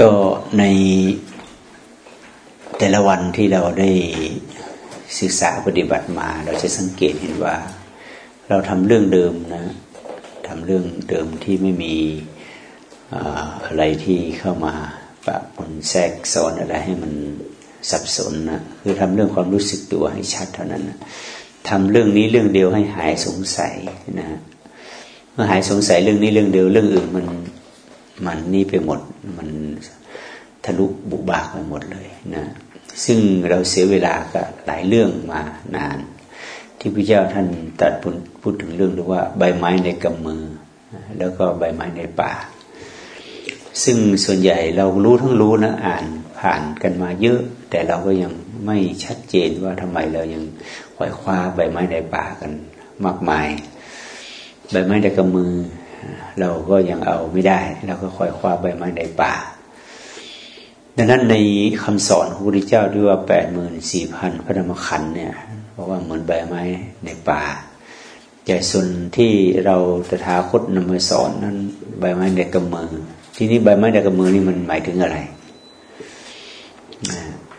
ก็ในแต่ละวันที่เราได้ศึกษาปฏิบัติมา เราจะสังเกตเห็นว่า เราทำเรื่องเดิมนะทำเรื่องเดิมที่ไม่มีอะไรที่เข้ามาปะปนแทรกซ้อนอะไรให้มันสับสนนะคือทำเรื่องความรู้สึกตัวให้ชัดเท่านั้นนะทำเรื่องนี้เรื่องเดียวให้หายสงสัยนะเมื่อหายสงสัยเรื่องนี้เรื่องเดียวเรื่องอื่นมัน มันนี่ไปหมด มันทะลุบุบากไปหมดเลยนะซึ่งเราเสียเวลากับหลายเรื่องมานาน ที่พระเจ้าท่านตัดพูดถึงเรื่องหรือว่าใบไม้ในกำมือ แล้วก็ใบไม้ในป่า ซึ่งส่วนใหญ่เรารู้ทั้งรู้นะอ่านผ่านกันมาเยอะ แต่เราก็ยังไม่ชัดเจนว่าทำไมเรายังขวายคว้าใบไม้ในป่ากันมากมาย ใบไม้ในกำมือ เราก็ยังเอาไม่ได้เราก็คอยคว้าใบไม้ในป่า ดังนั้นในคำสอนของพระพุทธเจ้าที่ว่าแปดหมื่นสี่พันพระธรรมขันธ์เนี่ยบอกว่าเหมือนใบไม้ในป่าใหญ่ส่วนที่เราตถาคตนำมาสอนนั้นใบไม้ในกำมือ ที่นี้ใบไม้ในกำมือนี่มันหมายถึงอะไร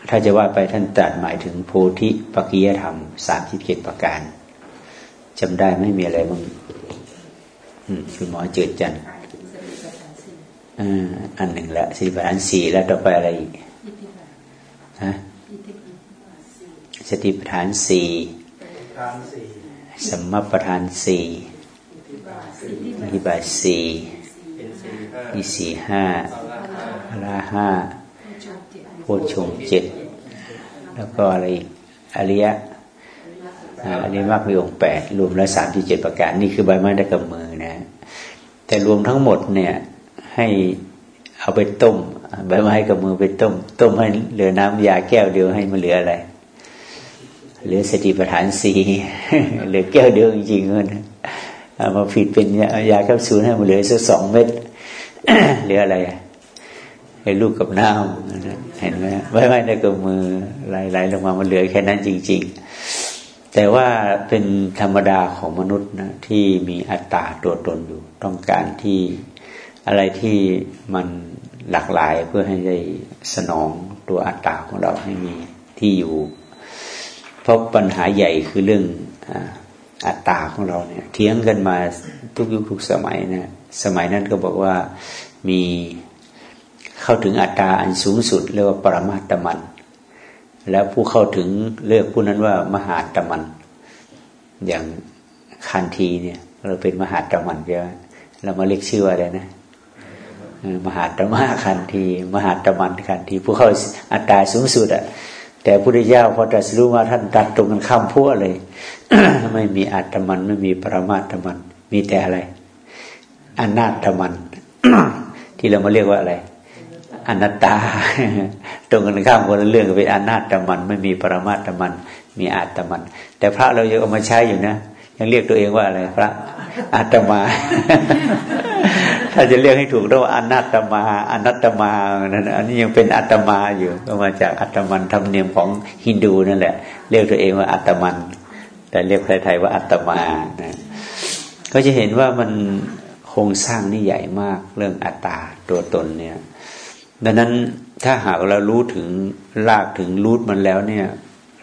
ถ้าจะว่าไปท่านตรัสหมายถึงโพธิปัจจยธรรมสามสิบเจ็ดประการจำได้ไม่มีอะไรบ้าง คุณหมอเจิดจันอันหนึ่งละสี่ประธานสี่แล้วต่อไปอะไรอีกฮะสติปัฏฐานสี่สมมาประธานสี่อิบาสี่อิสี่ห้าลาห้าโพชงเจ็ดแล้วก็อะไรอริยะ อันนี้มากมีองค์แปดรวมแล้วสามที่เจ็ดประการ นี่คือใบไม้ได้กับมือนะ แต่รวมทั้งหมดเนี่ยให้เอาไปต้มใบไม้กับมือไปต้ม ต้มให้เหลือน้ำยาแก้วเดียวให้มันเหลืออะไรเหลือสติปัฏฐานสีเหลือแก้วเดียวจริงๆเลยเอามาผิดเป็นยาแคปซูลให้มันเหลือสักสองเม็ดเหลืออะไรให้ลูกกับน้ำเห็นไหมใบไม้ในกับมือไหลๆลงมามันเหลือแค่นั้นจริง ๆ แต่ว่าเป็นธรรมดาของมนุษย์นะที่มีอัตตาตัวตนอยู่ ต้องการที่อะไรที่มันหลากหลายเพื่อให้ได้สนองตัวอัตตาของเราให้มีที่อยู่ เพราะปัญหาใหญ่คือเรื่องอัตตาของเราเนี่ยเทียงกันมาทุกยุคทุกสมัยนะสมัยนั้นก็บอกว่ามีเข้าถึงอัตตาอันสูงสุดเรียกว่าปรมาตมัน แล้วผู้เข้าถึงเรียกผู้นั้นว่ามหาตมัน อย่างคันทีเนี่ยเราเป็นมหาตมันใช่ไหมเรามาเรียกชื่อว่าอะไรนะมหาตมะคันทีมหาตมันคันทีผู้เข้าอัตตาสูงสุดอะแต่พุทธเจ้าพอตรัสรู้ว่าท่านตัดตรงกันข้ามพวกเลย ไม่มีอัตมันไม่มีปรมาตมัน มีแต่อะไรอนาตมัน ที่เรามาเรียกว่าอะไร อนัตตา ตรงกันข้ามคนละเรื่องเป็นอนาตมัน ไม่มีปรมาตมัน มีอัตมัน แต่พระเรายังเอามาใช้อยู่นะยังเรียกตัวเองว่าอะไรพระอาตมา ถ้าจะเรียกให้ถูกต้องว่าอนัตมาอนัตมานั่นอันนี้ยังเป็นอัตมาอยู่ก็มาจากอัตมันธรรมเนียมของฮินดูนั่นแหละ เรียกตัวเองว่าอัตมัน แต่เรียกไทยๆว่าอัตมานะก็จะเห็นว่ามันโครงสร้างนี่ใหญ่มากเรื่องอัตตาตัวตนเนี่ย ดังนั้นถ้าหากเรารู้ถึงลากถึงรูทมันแล้วเนี่ย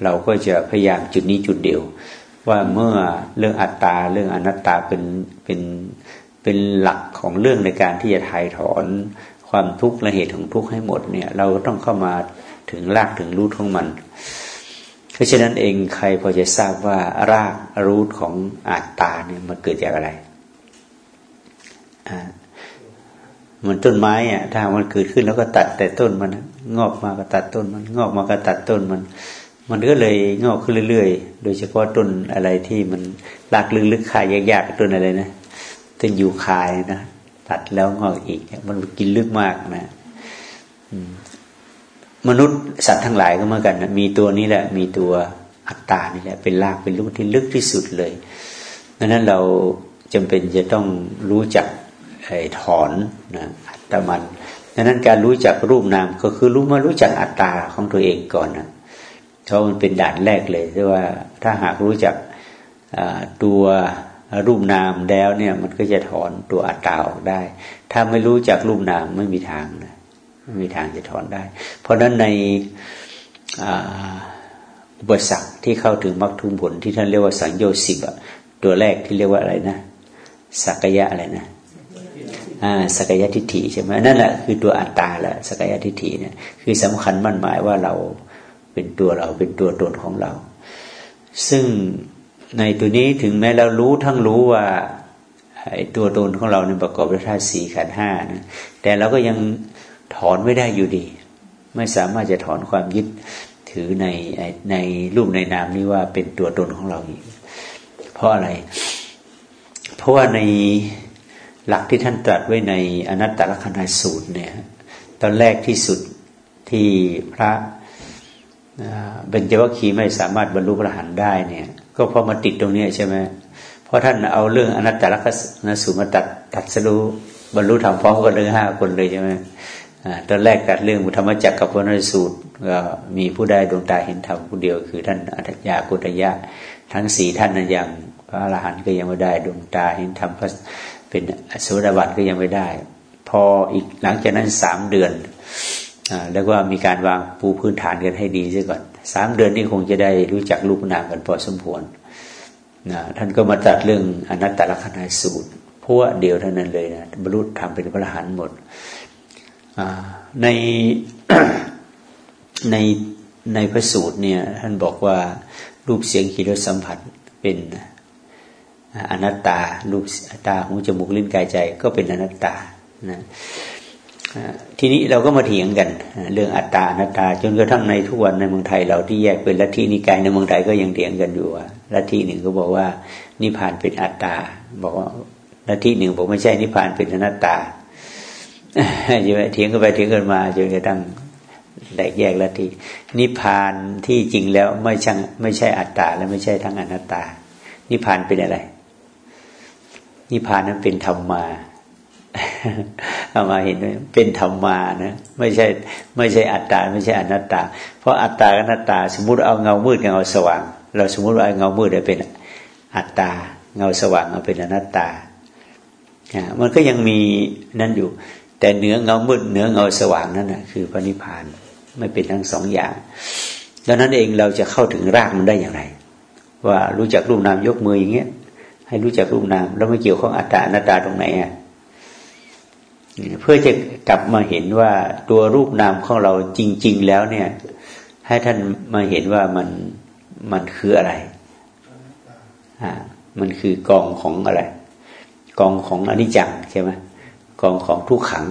เราก็จะพยายามจุดนี้จุดเดียว ว่าเมื่อเรื่องอัตตาเรื่องอนัตตาเป็นเป็นเป็นหลักของเรื่องในการที่จะถ่ายถอนความทุกข์และเหตุของทุกข์ให้หมดเนี่ย เราต้องเข้ามาถึงรากถึงรูทของมันเพราะฉะนั้นเองใครพอจะทราบว่ารากรูทของอัตตาเนี่ยมันเกิดจากอะไร มันต้นไม้อะถ้ามันเกิดขึ้นแล้วก็ตัดแต่ต้นมันงอกมาก็ตัดต้นมัน งอกมาก็ตัดต้นมัน มันก็เลยงอกขึ้นเรื่อยๆ โดยเฉพาะต้นอะไรที่มันรากลึกๆขายยากๆต้นอะไรนะต้นยูคายนะตัดแล้วงอกอีก มันกินลึกมากนะมนุษย์สัตว์ทั้งหลายก็เหมือนกันนะมีตัวนี้แหละ มีตัวอัตตานี่แหละ เป็นรากเป็นลูกที่ลึกที่สุดเลยดังนั้นเราจำเป็นจะต้องรู้จัก ไอ้ถอนนะอัตมันดังนั้นการรู้จักรูปนามก็คือรู้มารู้จักอัตตาของตัวเองก่อนนะเพราะมันเป็นด่านแรกเลยที่ว่าถ้าหากรู้จักตัวรูปนามแล้วเนี่ยมันก็จะถอนตัวอัตตาออกได้ ถ้าไม่รู้จักรูปนามไม่มีทางนะไม่มีทางจะถอนได้ เพราะฉะนั้นในอุปสรรคที่เข้าถึงมรรคทุมผลที่ท่านเรียกว่าสังโยชน์สิบตัวแรกที่เรียกว่าอะไรนะสักยะอะไรนะ สกยทิฏฐิใช่ไหมนั่นแหละคือตัวอัตตาแหละสกยทิฏฐิเนี่ยคือสำคัญมั่นหมายว่าเราเป็นตัวเราเป็นตัวตนของเรา ซึ่งในตัวนี้ถึงแม้เรารู้ทั้งรู้ว่าไอ้ตัวตนของเราเนี่ยประกอบด้วยธาตุสี่ขันห้านะแต่เราก็ยังถอนไม่ได้อยู่ดี ไม่สามารถจะถอนความยึดถือในในรูปในนามนี้ว่าเป็นตัวตนของเราอีกเพราะอะไร เพราะว่าใน หลักที่ท่านตรัสไว้ในอนัตตลกนัยสูตรเนี่ย ตอนแรกที่สุดที่พระเบญจวัคคีย์ไม่สามารถบรรลุพระหันได้เนี่ย ก็เพราะมาติดตรงนี้ใช่ไหมเพราะท่านเอาเรื่องอนัตตลกนัยสูตรมาตัดตัดสรู้บรรลุธรรมพร้อมกันเลยห้าคนเลยใช่ไหมตอนแรกตัดเรื่องมุธรรมจักรกับพระนสูตรก็มีผู้ได้ดวงตาเห็นธรรมผู้เดียว คือท่านอัตยากุตยะ ทั้งสี่ท่านนั้นยังพระอรหันต์ก็ยังไม่ได้ดวงตาเห็นธรรมพระ เป็นโสดาบันก็ยังไม่ได้ พออีกหลังจากนั้นสามเดือนอแล้วก็มีการวางปูพื้นฐานกันให้ดีซะก่อนสามเดือนนี้คงจะได้รู้จักลูกนามกันพอสมควรนะท่านก็มาตัดเรื่องอนัตตลกนัยสูตรพวกเดียวเท่านั้นเลยนะบรรลุธรรมเป็นพระอรหันต์หมดในในในพระสูตรเนี่ยท่านบอกว่ารูปเสียงกลิ่นรสสัมผัสเป็น อนัตตารูปตาหูจมูกลิ้นกายใจ ก็เป็นอนัตตานะทีนี้เราก็มาเถียงกัน เรื่องอัตตาอนัตตา จนกระทั่งในทุกวันในเมืองไทย เราที่แยกเป็นลัทธินิกายในเมืองไทยก็ยังเถียงกันอยู่ว่าลัทธิหนึ่งก็บอกว่านิพพานเป็นอัตตา บอกว่าลัทธิหนึ่งบอกไม่ใช่นิพพานเป็นอนัตตาใช่ไหมเถียงกันไปเถียงกันมาจนกระทั่งแตกแยกลัทธินิพพานที่จริงแล้วไม่ใช่ไม่ใช่อัตตาและไม่ใช่ทั้งอนัตตา นิพพานเป็นอะไร นิพพานนั้นเป็นธรรมมาเอามาเห็นไหมเป็นธรรมมานะไม่ใช่ไม่ใช่อัตตา ไม่ใช่อนัตตา เพราะอัตตากับอนัตตา สมมุติเอาเงามืดกับเงาสว่าง เราสมมุติว่าเงามืดเป็นอัตตา เงาสว่างเอาเป็นอนัตตามันก็ยังมีนั่นอยู่ แต่เหนือเงามืดเหนือเงาสว่างนั่นนะคือพระนิพพานไม่เป็นทั้งสองอย่างดังนั้นเองเราจะเข้าถึงรากมันได้อย่างไร ว่ารู้จักรูปนามยกมืออย่างเงี้ย ให้รู้จักรูปนาม แล้วไม่เกี่ยวข้องอัตตาอนัตตาตรงไหนอะเพื่อจะกลับมาเห็นว่าตัวรูปนามของเราจริง ๆ แล้วเนี่ย ให้ท่านมาเห็นว่ามันมันคืออะไรอ่ามันคือกองของอะไร กองของอนิจจังใช่ไหมกองของทุกขัง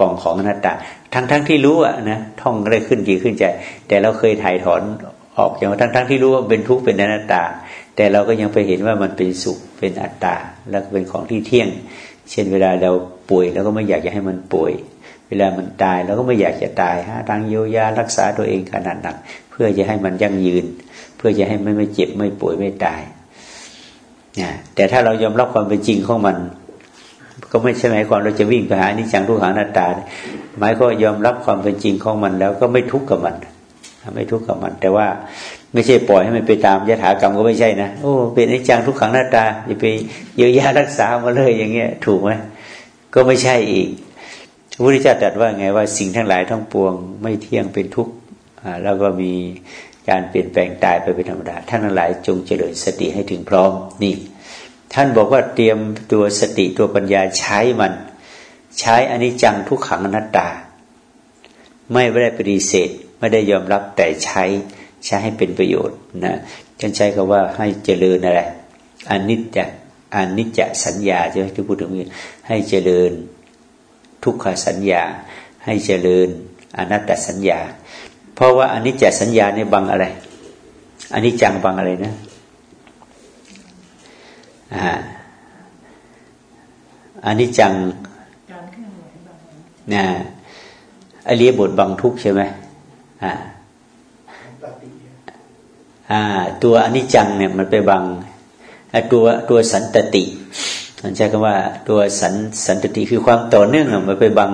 กองของอนัตตา ทั้งทั้งที่รู้อะนะท่องได้ขึ้นดีขึ้นใจ แต่เราเคยถ่ายถอนออกอย่างทั้งทั้งที่รู้ว่าเป็นทุกข์เป็นอนัตตา แต่เราก็ยังไปเห็นว่ามันเป็นสุขเป็นอัตตา แล้วเป็นของที่เที่ยง เช่นเวลาเราป่วยเราก็ไม่อยากจะให้มันป่วย เวลามันตายเราก็ไม่อยากจะตายฮะทางเยียวยารักษาตัวเองขนาดหนัก เพื่อจะให้มันยั่งยืน เพื่อจะให้ไม่ไม่เจ็บไม่ป่วยไม่ตายนะแต่ถ้าเรายอมรับความเป็นจริงของมัน ก็ไม่ใช่หมายความเราจะวิ่งไปหานิจังทุกขังหน้าตา หมายก็ยอมรับความเป็นจริงของมันแล้วก็ไม่ทุกข์กับมัน ไม่ทุกข์กับมัน แต่ว่า ไม่ใช่ปล่อยให้มันไปตามยถากรรมก็ไม่ใช่นะโอ้เป็นอนิจจังทุกขังหน้าตาอย่าไปเยียวยารักษามาเลยอย่างเงี้ย ถูกไหมก็ไม่ใช่อีกพระพุทธเจ้าตรัสว่าไงว่าสิ่งทั้งหลายทั้งปวง ไม่เที่ยงเป็นทุกข์แล้วก็มีการเปลี่ยนแปลงตายไปเป็นธรรมดาท่านทั้งหลายจงเจริญสติให้ถึงพร้อมนี่ ท่านบอกว่าเตรียมตัวสติตัวปัญญาใช้มัน ใช้อนิจจังทุกขังอนัตตา ไม่ได้ปฏิเสธ ไม่ได้ยอมรับแต่ใช้ ใช้ให้เป็นประโยชน์นะฉันใช้คาว่าให้เจริญอะไรอนิจจอนิจจสัญญาใช่ไหมที่พูดถึงนี้ให้เจริญทุกขสัญญา ให้เจริญอนัตตสัญญา เพราะว่าอนิจจสัญญาเนี่ยบังอะไรอนิจจังบังอะไรนะอ่าอนิจจังนะอริยบทบังทุกใช่ไหมอ่าอ่า ตัวอนิจจังเนี่ยมันไปบังตัวตัวสันตติมันใช้คำว่าตัวสันสันตติคือความต่อเนื่องมันไปบัง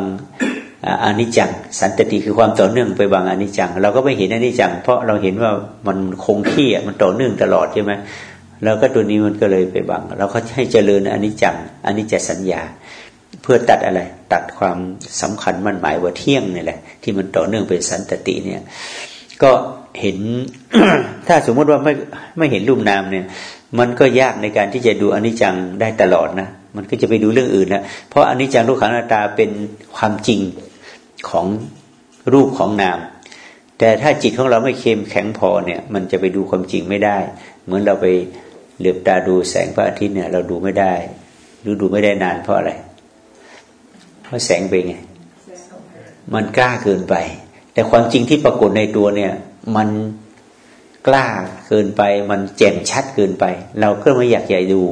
อนิจจัง สันตติคือความต่อเนื่องไปบังอนิจจัง เราก็ไม่เห็นอนิจจัง เพราะเราเห็นว่ามันคงที่มันต่อเนื่องตลอดใช่ไหมแล้วก็ตัวนี้มันก็เลยไปบัง เราก็ให้เจริญอนิจจังอนิจจสัญญา เพื่อตัดอะไร ตัดความสำคัญมันหมายว่าเที่ยงนี่แหละ ที่มันต่อเนื่องเป็นสันตติเนี่ย ก็เห็น ถ้าสมมติว่าไม่ไม่เห็นรูปนามเนี่ย มันก็ยากในการที่จะดูอนิจจังได้ตลอดนะมันก็จะไปดูเรื่องอื่นนะเพราะอนิจจังทุกขังนาตาเป็นความจริงของรูปของนาม แต่ถ้าจิตของเราไม่เข้มแข็งพอเนี่ย มันจะไปดูความจริงไม่ได้ เหมือนเราไปเหลือบตาดูแสงพระอาทิตย์เนี่ย เราดูไม่ได้หรือดูไม่ได้นานเพราะอะไร เพราะแสงเป็นไง มันกล้าเกินไป แต่ความจริงที่ปรากฏในตัวเนี่ย มันกล้าเกินไป มันแจ่มชัดเกินไป เราก็ไม่อยากใหญ่ดู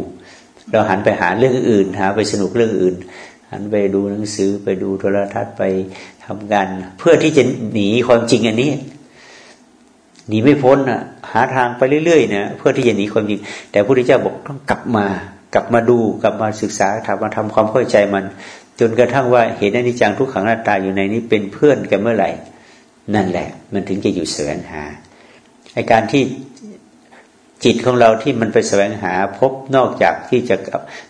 เราหันไปหาเรื่องอื่น หาไปสนุกเรื่องอื่น หันไปดูหนังสือไปดูโทรทัศน์ไปทำงาน เพื่อที่จะหนีความจริงอันนี้หนีไม่พ้นอะ หาทางไปเรื่อยๆนะเพื่อที่จะหนีความจริง แต่พระพุทธเจ้าบอกต้องกลับมา กลับมาดูกลับมาศึกษาทำมาทำความเข้าใจมัน จนกระทั่งว่าเห็นอนิจจังทุกขังหน้าตาอยู่ในนี้เป็นเพื่อนกันเมื่อไหร่ นั่นแหละ มันถึงจะอยู่แสวงหาไอการที่จิตของเราที่มันไปแสวงหาพบนอกจากที่จะ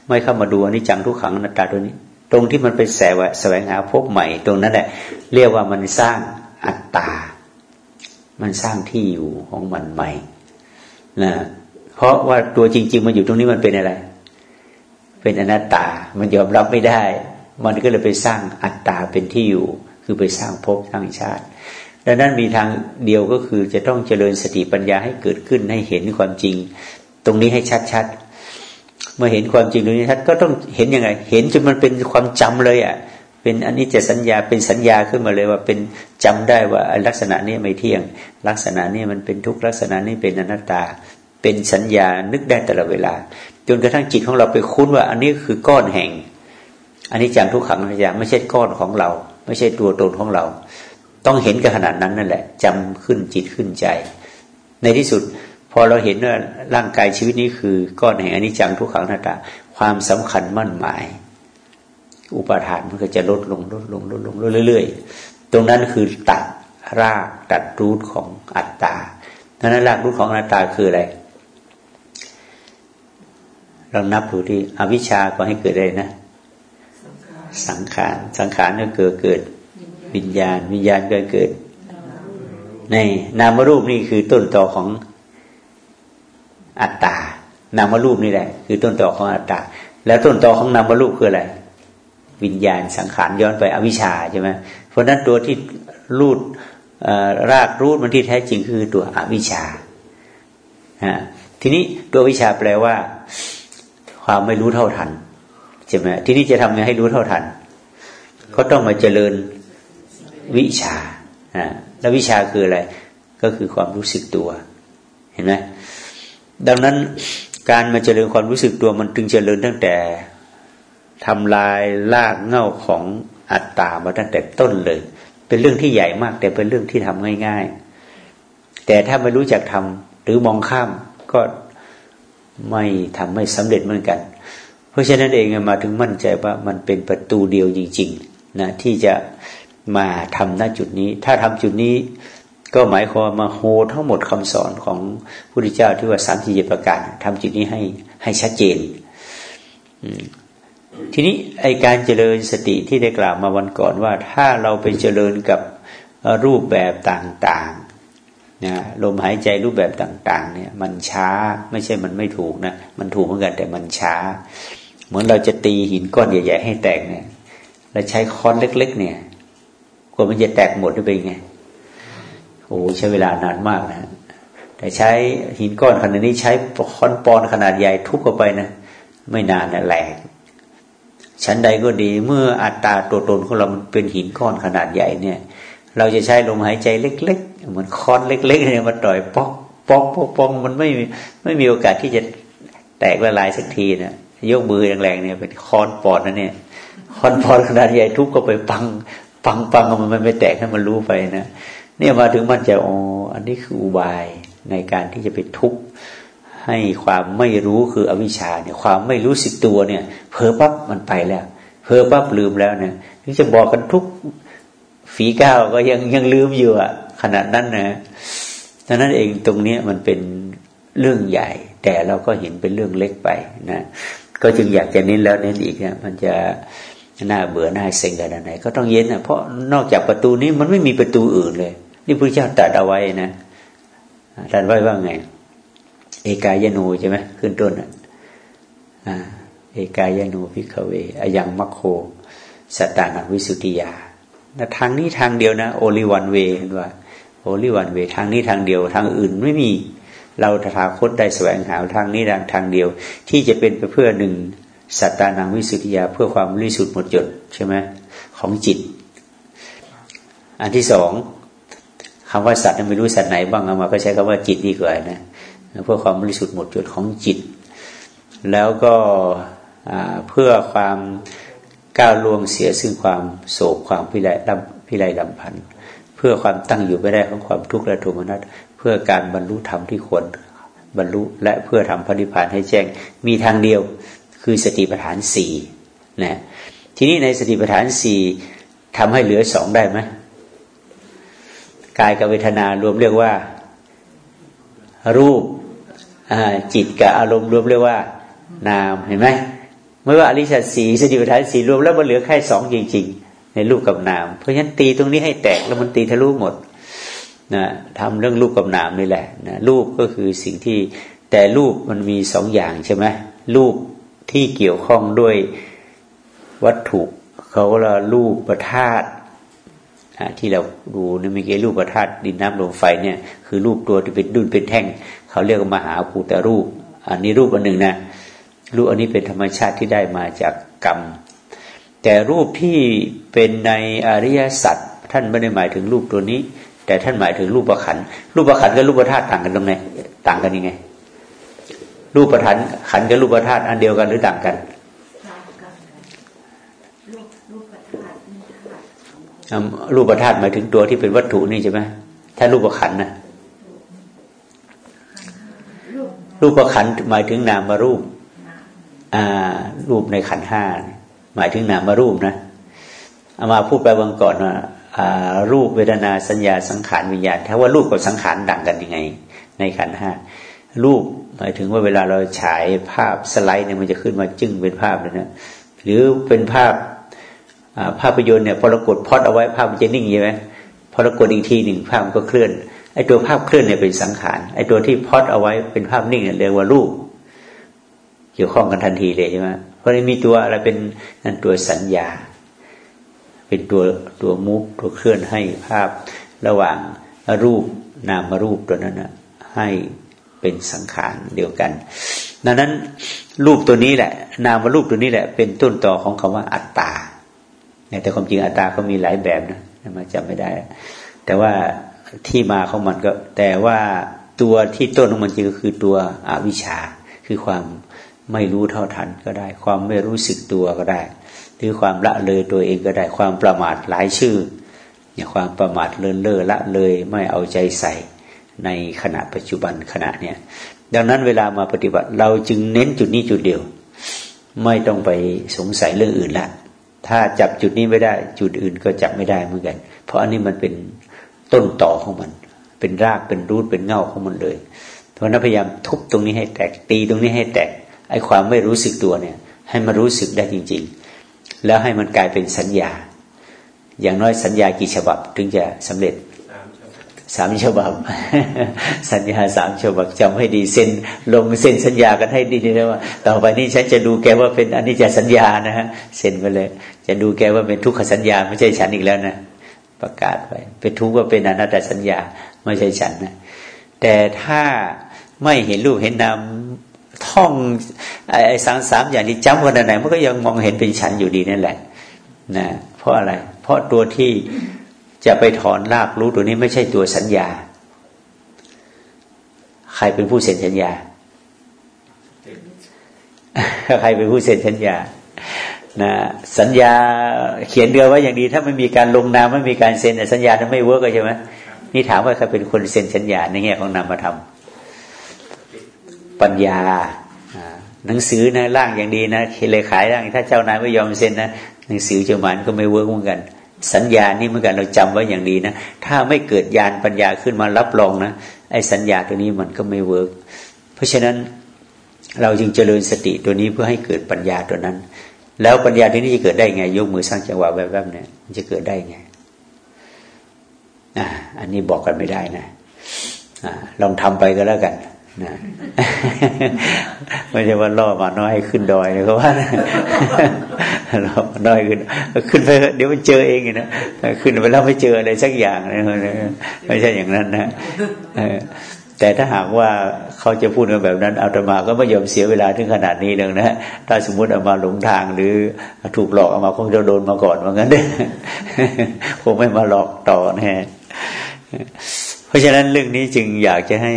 ไม่เข้ามาดูอนิจจังทุกขังหน้าตาตัวนี้ ตรงที่มันไปแสวแสวงหาพบใหม่ ตรงนั้นแหละ เรียกว่ามันสร้างอัตตา มันสร้างที่อยู่ของมันใหม่นะเพราะว่าตัวจริง ๆ มันอยู่ตรงนี้มันเป็นอะไร เป็นอนัตตา มันยอมรับไม่ได้ มันก็เลยไปสร้างอัตตาเป็นที่อยู่ คือไปสร้างภพสร้างชาติ ดังนั้นมีทางเดียวก็คือจะต้องเจริญสติปัญญาให้เกิดขึ้นให้เห็นความจริง ตรงนี้ให้ชัดๆ เมื่อเห็นความจริงตรงนี้ชัดก็ต้องเห็นยังไง เห็นจนมันเป็นความจำเลยอะ เป็นอันนี้จะสัญญาเป็นสัญญาขึ้นมาเลยว่าเป็นจำได้ว่าลักษณะนี้ไม่เที่ยง ลักษณะนี้มันเป็นทุกลักษณะนี้เป็นอนัตตา เป็นสัญญานึกได้ตลอดเวลา จนกระทั่งจิตของเราไปคุ้นว่า อันนี้คือก้อนแห่งอันนี้จังทุกขังอนิจจังไม่ใช่ก้อนของเรา ไม่ใช่ตัวตนของเรา ต้องเห็นกันขนาดนั้นนั่นแหละจำขึ้นจิตขึ้นใจ ในที่สุด พอเราเห็นว่าร่างกายชีวิตนี้คือก้อนแห่งอนิจจังทุกขังนาตาความสำคัญมั่นหมาย อุปาทานมันก็จะลดลงลดลงลดลงเรื่อยๆ ตรงนั้นคือตัดรากตัดรูทของอัตตาดังนั้นรากรูทของอัตตาคืออะไรเรานับดูที่อวิชาก็ให้เกิดได้นะ สังขาร สังขารก็เกิดเกิด วิญญาณ วิญญาณก็เกิด ในนามรูปนี่คือต้นตอของอัตตานามรูปนี่แหละ คือต้นตอของอัตตาแล้วต้นตอของนามรูปคืออะไร วิญญาณสังขารย้อนไปอวิชชาใช่ไหมเพราะนั้นตัวที่รูดรากรูดมันที่แท้จริงคือตัวอวิชชาทีนี้ตัววิชาแปลว่า ความไม่รู้เท่าทันใช่ไหมทีนี้จะทำไงให้รู้เท่าทัน ก็ต้องมาเจริญ วิชาอ่าแล้ววิชาคืออะไร ก็คือความรู้สึกตัว เห็นไหมดังนั้นการมาเจริญความรู้สึกตัวมันจึงเจริญตั้งแต่ทำลายลากเง่าของอัตตามาตั้งแต่ต้นเลย เป็นเรื่องที่ใหญ่มาก แต่เป็นเรื่องที่ทำง่ายๆ แต่ถ้าไม่รู้จักทำหรือมองข้ามก็ไม่ทำไม่สำเร็จเหมือนกัน เพราะฉะนั้นเองมาถึงมั่นใจว่ามันเป็นประตูเดียวจริง ๆ นะที่จะ มาทำณจุดนี้ ถ้าทำจุดนี้ก็หมายความมาโฮทั้งหมดคำสอนของพระพุทธเจ้าที่ว่าสามสี่ประการทำจุดนี้ให้ให้ชัดเจนทีนี้ไอการเจริญสติที่ได้กล่าวมาวันก่อนว่า ถ้าเราไปเจริญกับรูปแบบต่างๆนะลมหายใจรูปแบบต่าง ๆ เนี่ย มันช้าไม่ใช่มันไม่ถูกนะมันถูกเหมือนกันแต่มันช้า เหมือนเราจะตีหินก้อนใหญ่ๆให้แตกเนี่ยเราใช้ค้อนเล็ก ๆ เนี่ย กว่ามันจะแตกหมดได้เป็นไง โอ้ใช้เวลานานมากนะแต่ใช้หินก้อนขนาดนี้ใช้ค้อนปอนขนาดใหญ่ทุบเข้าไปนะไม่นานนะแหลกชั้นใดก็ดีเมื่ออัตตาตัวตนของเรามันเป็นหินก้อนขนาดใหญ่เนี่ย เราจะใช้ลมหายใจเล็กๆเหมือนคอนเล็ก ๆ เนี่ยมาต่อยป๊อกป๊อกป๊อกป๊อกมันไม่ไม่มีโอกาสที่จะแตกละลายสักทีนะยกมือแรงๆเนี่ยเป็นคอนปอดนะเนี่ยคอนปอดขนาดใหญ่ทุกก็ไปปัง ปังปังมันไม่แตกให้มันรู้ไปนะเนี่ยมาถึงมันจะอ๋ออันนี้คืออุบายในการที่จะไปทุบให้ความไม่รู้คืออวิชชาเนี่ย ความไม่รู้สึกตัวเนี่ยเพอปั๊บมันไปแล้วเพอปั๊บลืมแล้วเนี่ยที่จะบอกกันทุกฝีก้าวก็ยังยังลืมอยู่อะขนาดนั้นนะดังนั้นเองตรงนี้มันเป็นเรื่องใหญ่ แต่เราก็เห็นเป็นเรื่องเล็กไปนะก็จึงอยากจะเน้นแล้วเน้นอีกเนี่ยมันจะ น่าเบื่อหน้าเซ็งกันไหนก็ต้องเย็นนะเพราะนอกจากประตูนี้มันไม่มีประตูอื่นเลย นี่พระเจ้าตรัสเอาไว้นะตรัสไว้ว่าไง เอกายโนใช่ไหมขึ้นต้นอะเอกายโนพิกเวอยังมัคโคสตานังวิสุติยาทางนี้ทางเดียวนะโอลิวันเวเห็นว่าโอลิวันเวทางนี้ทางเดียว ทางอื่นไม่มีเราตถาคตได้แสวงหาทางนี้ทางทางเดียว ที่จะเป็นไปเพื่อหนึ่ง สัตตานังวิสุทธิยาเพื่อความบริสุทธิ์หมดจดใช่ไหมของจิต อันที่สองคำว่าสัตว์ไม่รู้สัตว์ไหนบ้างเอามาก็ใช้คำว่าจิตดีกว่านะเพื่อความบริสุทธิ์หมดจดของจิต แล้วก็เพื่อความก้าวล่วงเสียซึ่งความโศกความพิไรลำพิไรลำพันธ์เพื่อความตั้งอยู่ไม่ได้ของความทุกข์และโทมนัสเพื่อการบรรลุธรรมที่ควรบรรลุและเพื่อทำพระนิพพานให้แจ้งมีทางเดียว คือสติปัฏฐานสี่นะทีนี้ในสติปัฏฐานสี่ทำให้เหลือสองได้ไหมกายกับเวทนารวมเรียกว่า รูปจิตกับอารมณ์รวมเรียกว่า นามเห็นไหมไม่ว่าอริสัตสีสติปัฏฐานสีรวมแล้วมันเหลือแค่สองจริง ๆ ในรูปกับนาม เพราะฉะนั้นตีตรงนี้ให้แตกแล้วมันตีทะลุหมดนะทำเรื่องรูปกับนามนี่แหละนะรูปก็คือสิ่งที่แต่รูปมันมีสองอย่างใช่ไหมรูป ที่เกี่ยวข้องด้วยวัตถุเขาละรูปประธาตุที่เราดูนี่มีเกี่รูปประธาตุดินน้ำลมไฟเนี่ยคือรูปตัวที่เป็นดุนเป็นแท่ง เขาเรียกมหาภูตรูป อันนี้รูปอันหนึ่งนะรูปอันนี้เป็นธรรมชาติที่ได้มาจากกรรม แต่รูปที่เป็นในอริยสัจท่านไม่ได้หมายถึงรูปตัวนี้ แต่ท่านหมายถึงรูปประขันรูปประขันกับรูปประธาตุต่างกันตรงไหนต่างกันยังไง รูปประทันขันกับรูปธาตุอันเดียวกันหรือต่างกันรูปธาตุหมายถึงตัวที่เป็นวัตถุนี่ใช่ไหมถ้ารูปขันนะรูปขันหมายถึงนามรูป อ่า รูปในขันห้าหมายถึงนามรูปนะเอามาพูดไปบางก่อนว่ารูปเวทนาสัญญาสังขารวิญญาณถ้าว่ารูปกับสังขารต่างกันยังไง ในขันห้ารูปห มายถึงว่าเวลาเราฉายภาพสไลด์เนี่ยมันจะขึ้นมาจึ้งเป็นภาพเลยนะหรือเป็นภาพภาพยนตร์เนี่ยพอเรากดพอดเอาไว้ภาพมันจะนิ่งใช่ไหมพอเรากดอีกทีหนึ่งภาพมันก็เคลื่อนไอ้ตัวภาพเคลื่อนเนี่ยเป็นสังขารไอ้ตัวที่พอดเอาไว้เป็นภาพนิ่งเนี่ยเรียกว่ารูป เกี่ยวข้องกันทันทีเลยใช่ไหมเพราะนี้มีตัวอะไรเป็นนั่นตัวสัญญา เป็นตัวตัวมุกตัวเคลื่อนให้ภาพระหว่างรูปนามรูปตัวนั้นนะให้ เป็นสังขารเดียวกัน ดังนั้นรูปตัวนี้แหละ นามรูปตัวนี้แหละ เป็นต้นต่อของคำว่าอัตตาแต่ความจริงอัตตาก็มีหลายแบบนะมาจำไม่ได้ แต่ว่าที่มาของมันก็ แต่ว่าตัวที่ต้นของมันจริงก็คือตัวอวิชชา คือความไม่รู้เท่าทันก็ได้ ความไม่รู้สึกตัวก็ได้ หรือความละเลยตัวเองก็ได้ ความประมาทหลายชื่อ อย่างความประมาทเลินเล่อละเลยไม่เอาใจใส่ ในขณะปัจจุบันขณะเนี้ยดังนั้นเวลามาปฏิบัติ เราจึงเน้นจุดนี้จุดเดียว ไม่ต้องไปสงสัยเรื่องอื่นละถ้าจับจุดนี้ไม่ได้ จุดอื่นก็จับไม่ได้เหมือนกัน เพราะอันนี้มันเป็นต้นต่อของมัน เป็นรากเป็นรูทเป็นเง่าของมันเลย เพราะนั้นพยายามทุบตรงนี้ให้แตกตีตรงนี้ให้แตกไอ้ความไม่รู้สึกตัวเนี่ย ให้มันรู้สึกได้จริง ๆ แล้วให้มันกลายเป็นสัญญา อย่างน้อยสัญญากี่ฉบับถึงจะสำเร็จ สามฉบับ สัญญาสามฉบับจำให้ดีเซ็นลงเซ็นสัญญากันให้ดีนะว่า ต่อไปนี้ฉันจะดูแกว่าเป็นอันนี้จะสัญญานะฮะเซ็นไปเลย จะดูแกว่าเป็นทุกขสัญญา ไม่ใช่ฉันอีกแล้วนะประกาศไปเป็นทุกข์ว่าเป็นอนัตตสัญญาไม่ใช่ฉันนะแต่ถ้าไม่เห็นรูปเห็นนามท่องไอ้สามสามอย่างนี้จำวันไหนมันก็ยังมองเห็นเป็นฉันอยู่ดีนั่นแหละนะเพราะอะไร เพราะตัวที่ จะไปถอนรากรู้ตัวนี้ไม่ใช่ตัวสัญญา ใครเป็นผู้เซ็นสัญญา ใครเป็นผู้เซ็นสัญญานะสัญญาเขียนเดือไว้อย่างดี ถ้าไม่มีการลงนามไม่มีการเซ็นสัญญาจะไม่เวิร์กใช่ไหมนี่ถามว่าใครเป็นคนเซ็นสัญญาในแง่ของนามธรรมปัญญาหนังสือนะร่างอย่างดีนะเลยขายร่างถ้าเจ้านายไม่ยอมเซ็นนะหนังสือจ้ามันก็ไม่ work เหมือนกัน สัญญานี่เหมือนกันเราจำไว้อย่างดีนะ ถ้าไม่เกิดญาณปัญญาขึ้นมารับรองนะไอ้สัญญาตัวนี้มันก็ไม่ work เพราะฉะนั้นเราจึงเจริญสติตัวนี้เพื่อให้เกิดปัญญาตัวนั้น แล้วปัญญาที่นี่จะเกิดได้ไง ยกมือสร้างจังหวะแวบๆเนี่ยมันจะเกิดได้ไงอ่าอันนี้บอกกันไม่ได้นะอ่าลองทำไปก็แล้วกัน นะไม่ใช่ว่าล่อมาน้อยขึ้นดอยเลยเขาว่าล่อมาน้อยขึ้น ขึ้นไปเดี๋ยวมันเจอเองนะขึ้นไปแล้วไม่เจออะไรสักอย่างนะไม่ใช่อย่างนั้นนะแต่ถ้าหากว่าเขาจะพูดกันแบบนั้นอาตมาก็ไม่ยอมเสียเวลาถึงขนาดนี้เลยนะถ้าสมมติเอามาหลงทางหรือถูกหลอกเอามาคงจะโดนมาก่อนว่างั้นเด้คงไม่มาหลอกต่อแน่เพราะฉะนั้นเรื่องนี้จึงอยากจะให้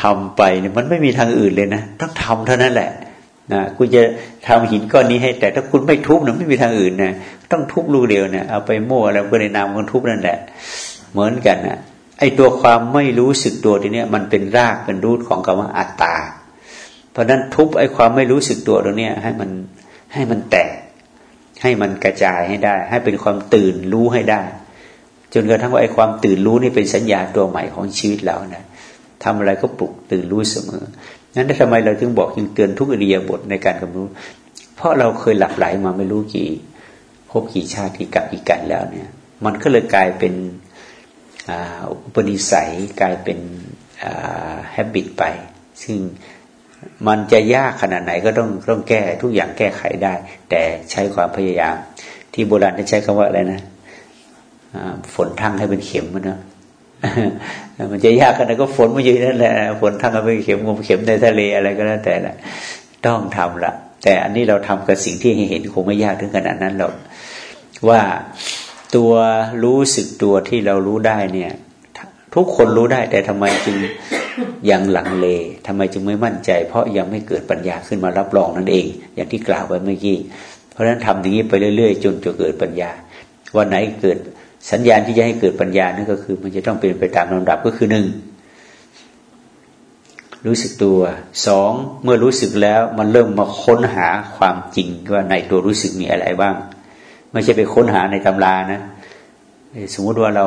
ทำไปเนี่ยมันไม่มีทางอื่นเลยนะต้องทำเท่านั้นแหละนะคุณจะทำหินก้อนนี้ให้ แต่ถ้าคุณไม่ทุบนะไม่มีทางอื่นนะต้องทุบลูกเดียวเนี่ยเอาไปโม่อะไรเพื่อในนามคนทุบนั่นแหละ เหมือนกันนะไอตัวความไม่รู้สึกตัวทีเนี้ยมันเป็นรากเป็นรูทของคำว่าอัตตา เพราะนั้นทุบไอความไม่รู้สึกตัวตรงนี้ยให้มันให้มันแตก ให้มันกระจายให้ได้ ให้เป็นความตื่นรู้ให้ได้ จนกระทั่งว่าไอความตื่นรู้นี่เป็นสัญญาตัวใหม่ของชีวิตเรานะ ทำอะไรก็ปลุกตื่นรู้เสมอนั้นทำไมเราถึงบอกจึงเตือนทุกอริยบทในการกำรู้ เพราะเราเคยหลับไหลมาไม่รู้กี่พบกี่ชาติกี่กับกี่กันแล้วเนี่ย มันก็เลยกลายเป็นอุปนิสัยกลายเป็นแฮบิตไป ซึ่งมันจะยากขนาดไหนก็ต้องต้องแก้ทุกอย่างแก้ไขได้ แต่ใช้ความพยายาม ที่โบราณจะใช้คำว่าอะไรนะฝนทั้งให้เป็นเข็มมันนะ มันจะยากขนาดก็ฝนมาอยู่นั่นแหละฝนทั้งให้เป็นเข็มงมเข็มในทะเลอะไรก็แล้วแต่ละต้องทำละแต่อันนี้เราทำกับสิ่งที่เห็นคงไม่ยากถึงขนาดนั้นหรอกว่าตัวรู้สึกตัวที่เรารู้ได้เนี่ย ทุกคนรู้ได้ แต่ทำไมจึงยังหลังเลทำไมจึงไม่มั่นใจ เพราะยังไม่เกิดปัญญาขึ้นมารับรองนั่นเอง อย่างที่กล่าวไปเมื่อกี้เพราะฉะนั้นทำอย่างนี้ไปเรื่อยๆ จนจะเกิดปัญญา วันไหนเกิด สัญญาณที่จะให้เกิดปัญญานั่นก็คือ มันจะต้องเป็นไปตามลำดับก็คือหนึ่งรู้สึกตัวสองเมื่อรู้สึกแล้วมันเริ่มมาค้นหาความจริงว่าในตัวรู้สึกมีอะไรบ้าง ไม่ใช่ไปค้นหาในตำรานะ สมมุติว่าเรา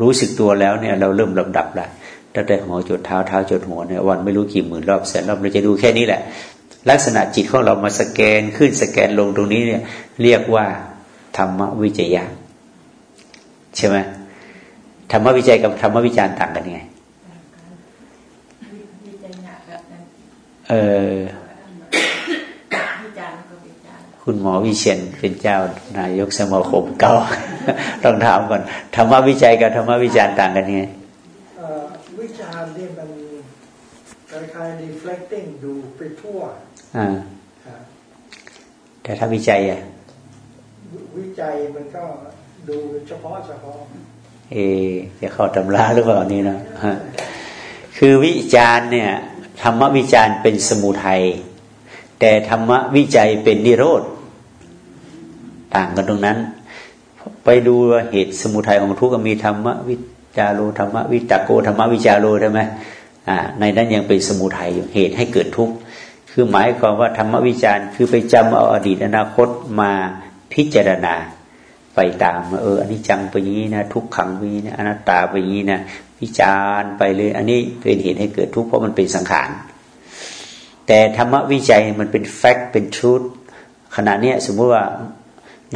รู้สึกตัวแล้วเนี่ย เราเริ่มลำดับละตั้งแต่หัวจดเท้าเท้าจดหัวเนี่ยวันไม่รู้กี่หมื่นรอบแสนรอบเราจะดูแค่นี้แหละ ลักษณะจิตของเรามาสแกนขึ้นสแกนลงตรงนี้เนี่ย เรียกว่าธรรมวิจยะ ใช่ไหมธรรมวิจัยกับธรรมวิจารณ์ต่างกันไงเออคุณหมอวิเชียนเป็นเจ้านายกสมาคมเก่าต้องถามก่อนธรรมวิจัยกับธรรมวิจารณ์ต่างกันไงวิจารณ์เนี่ยมันคล้ายๆ reflecting ดูไปทั่วอ่าแต่ถ้าวิจัยอะวิจัยมันก็ ดูเฉพาะเฉพาะเอ จะเข้าตำราหรือเปล่านี่นะคือวิจารเนี่ยธรรมวิจารเป็นสมุทัยแต่ธรรมวิจัยเป็นนิโรธต่างกันตรงนั้น ไปดูเหตุสมุทัยของทุกข์มีธรรมวิจาโรธรรมวิตาโกธรรมวิจาโรใช่ไหมอ่าในนั้นยังเป็นสมุทัยอยู่เหตุให้เกิดทุกข์คือหมายความว่าธรรมวิจารคือไปจำเอาอดีตอนาคตมาพิจารณา ไปตามเอออันนี้จังไปนี้นะทุกขังไปนี้นะอนัตตาไปนี้นะวิจารไปเลย อันนี้เป็นเหตุให้เกิดทุกข์เพราะมันเป็นสังขารแต่ธรรมวิจัยมันเป็นแฟกต์เป็นชุดขณะเนี้ยสมมติว่า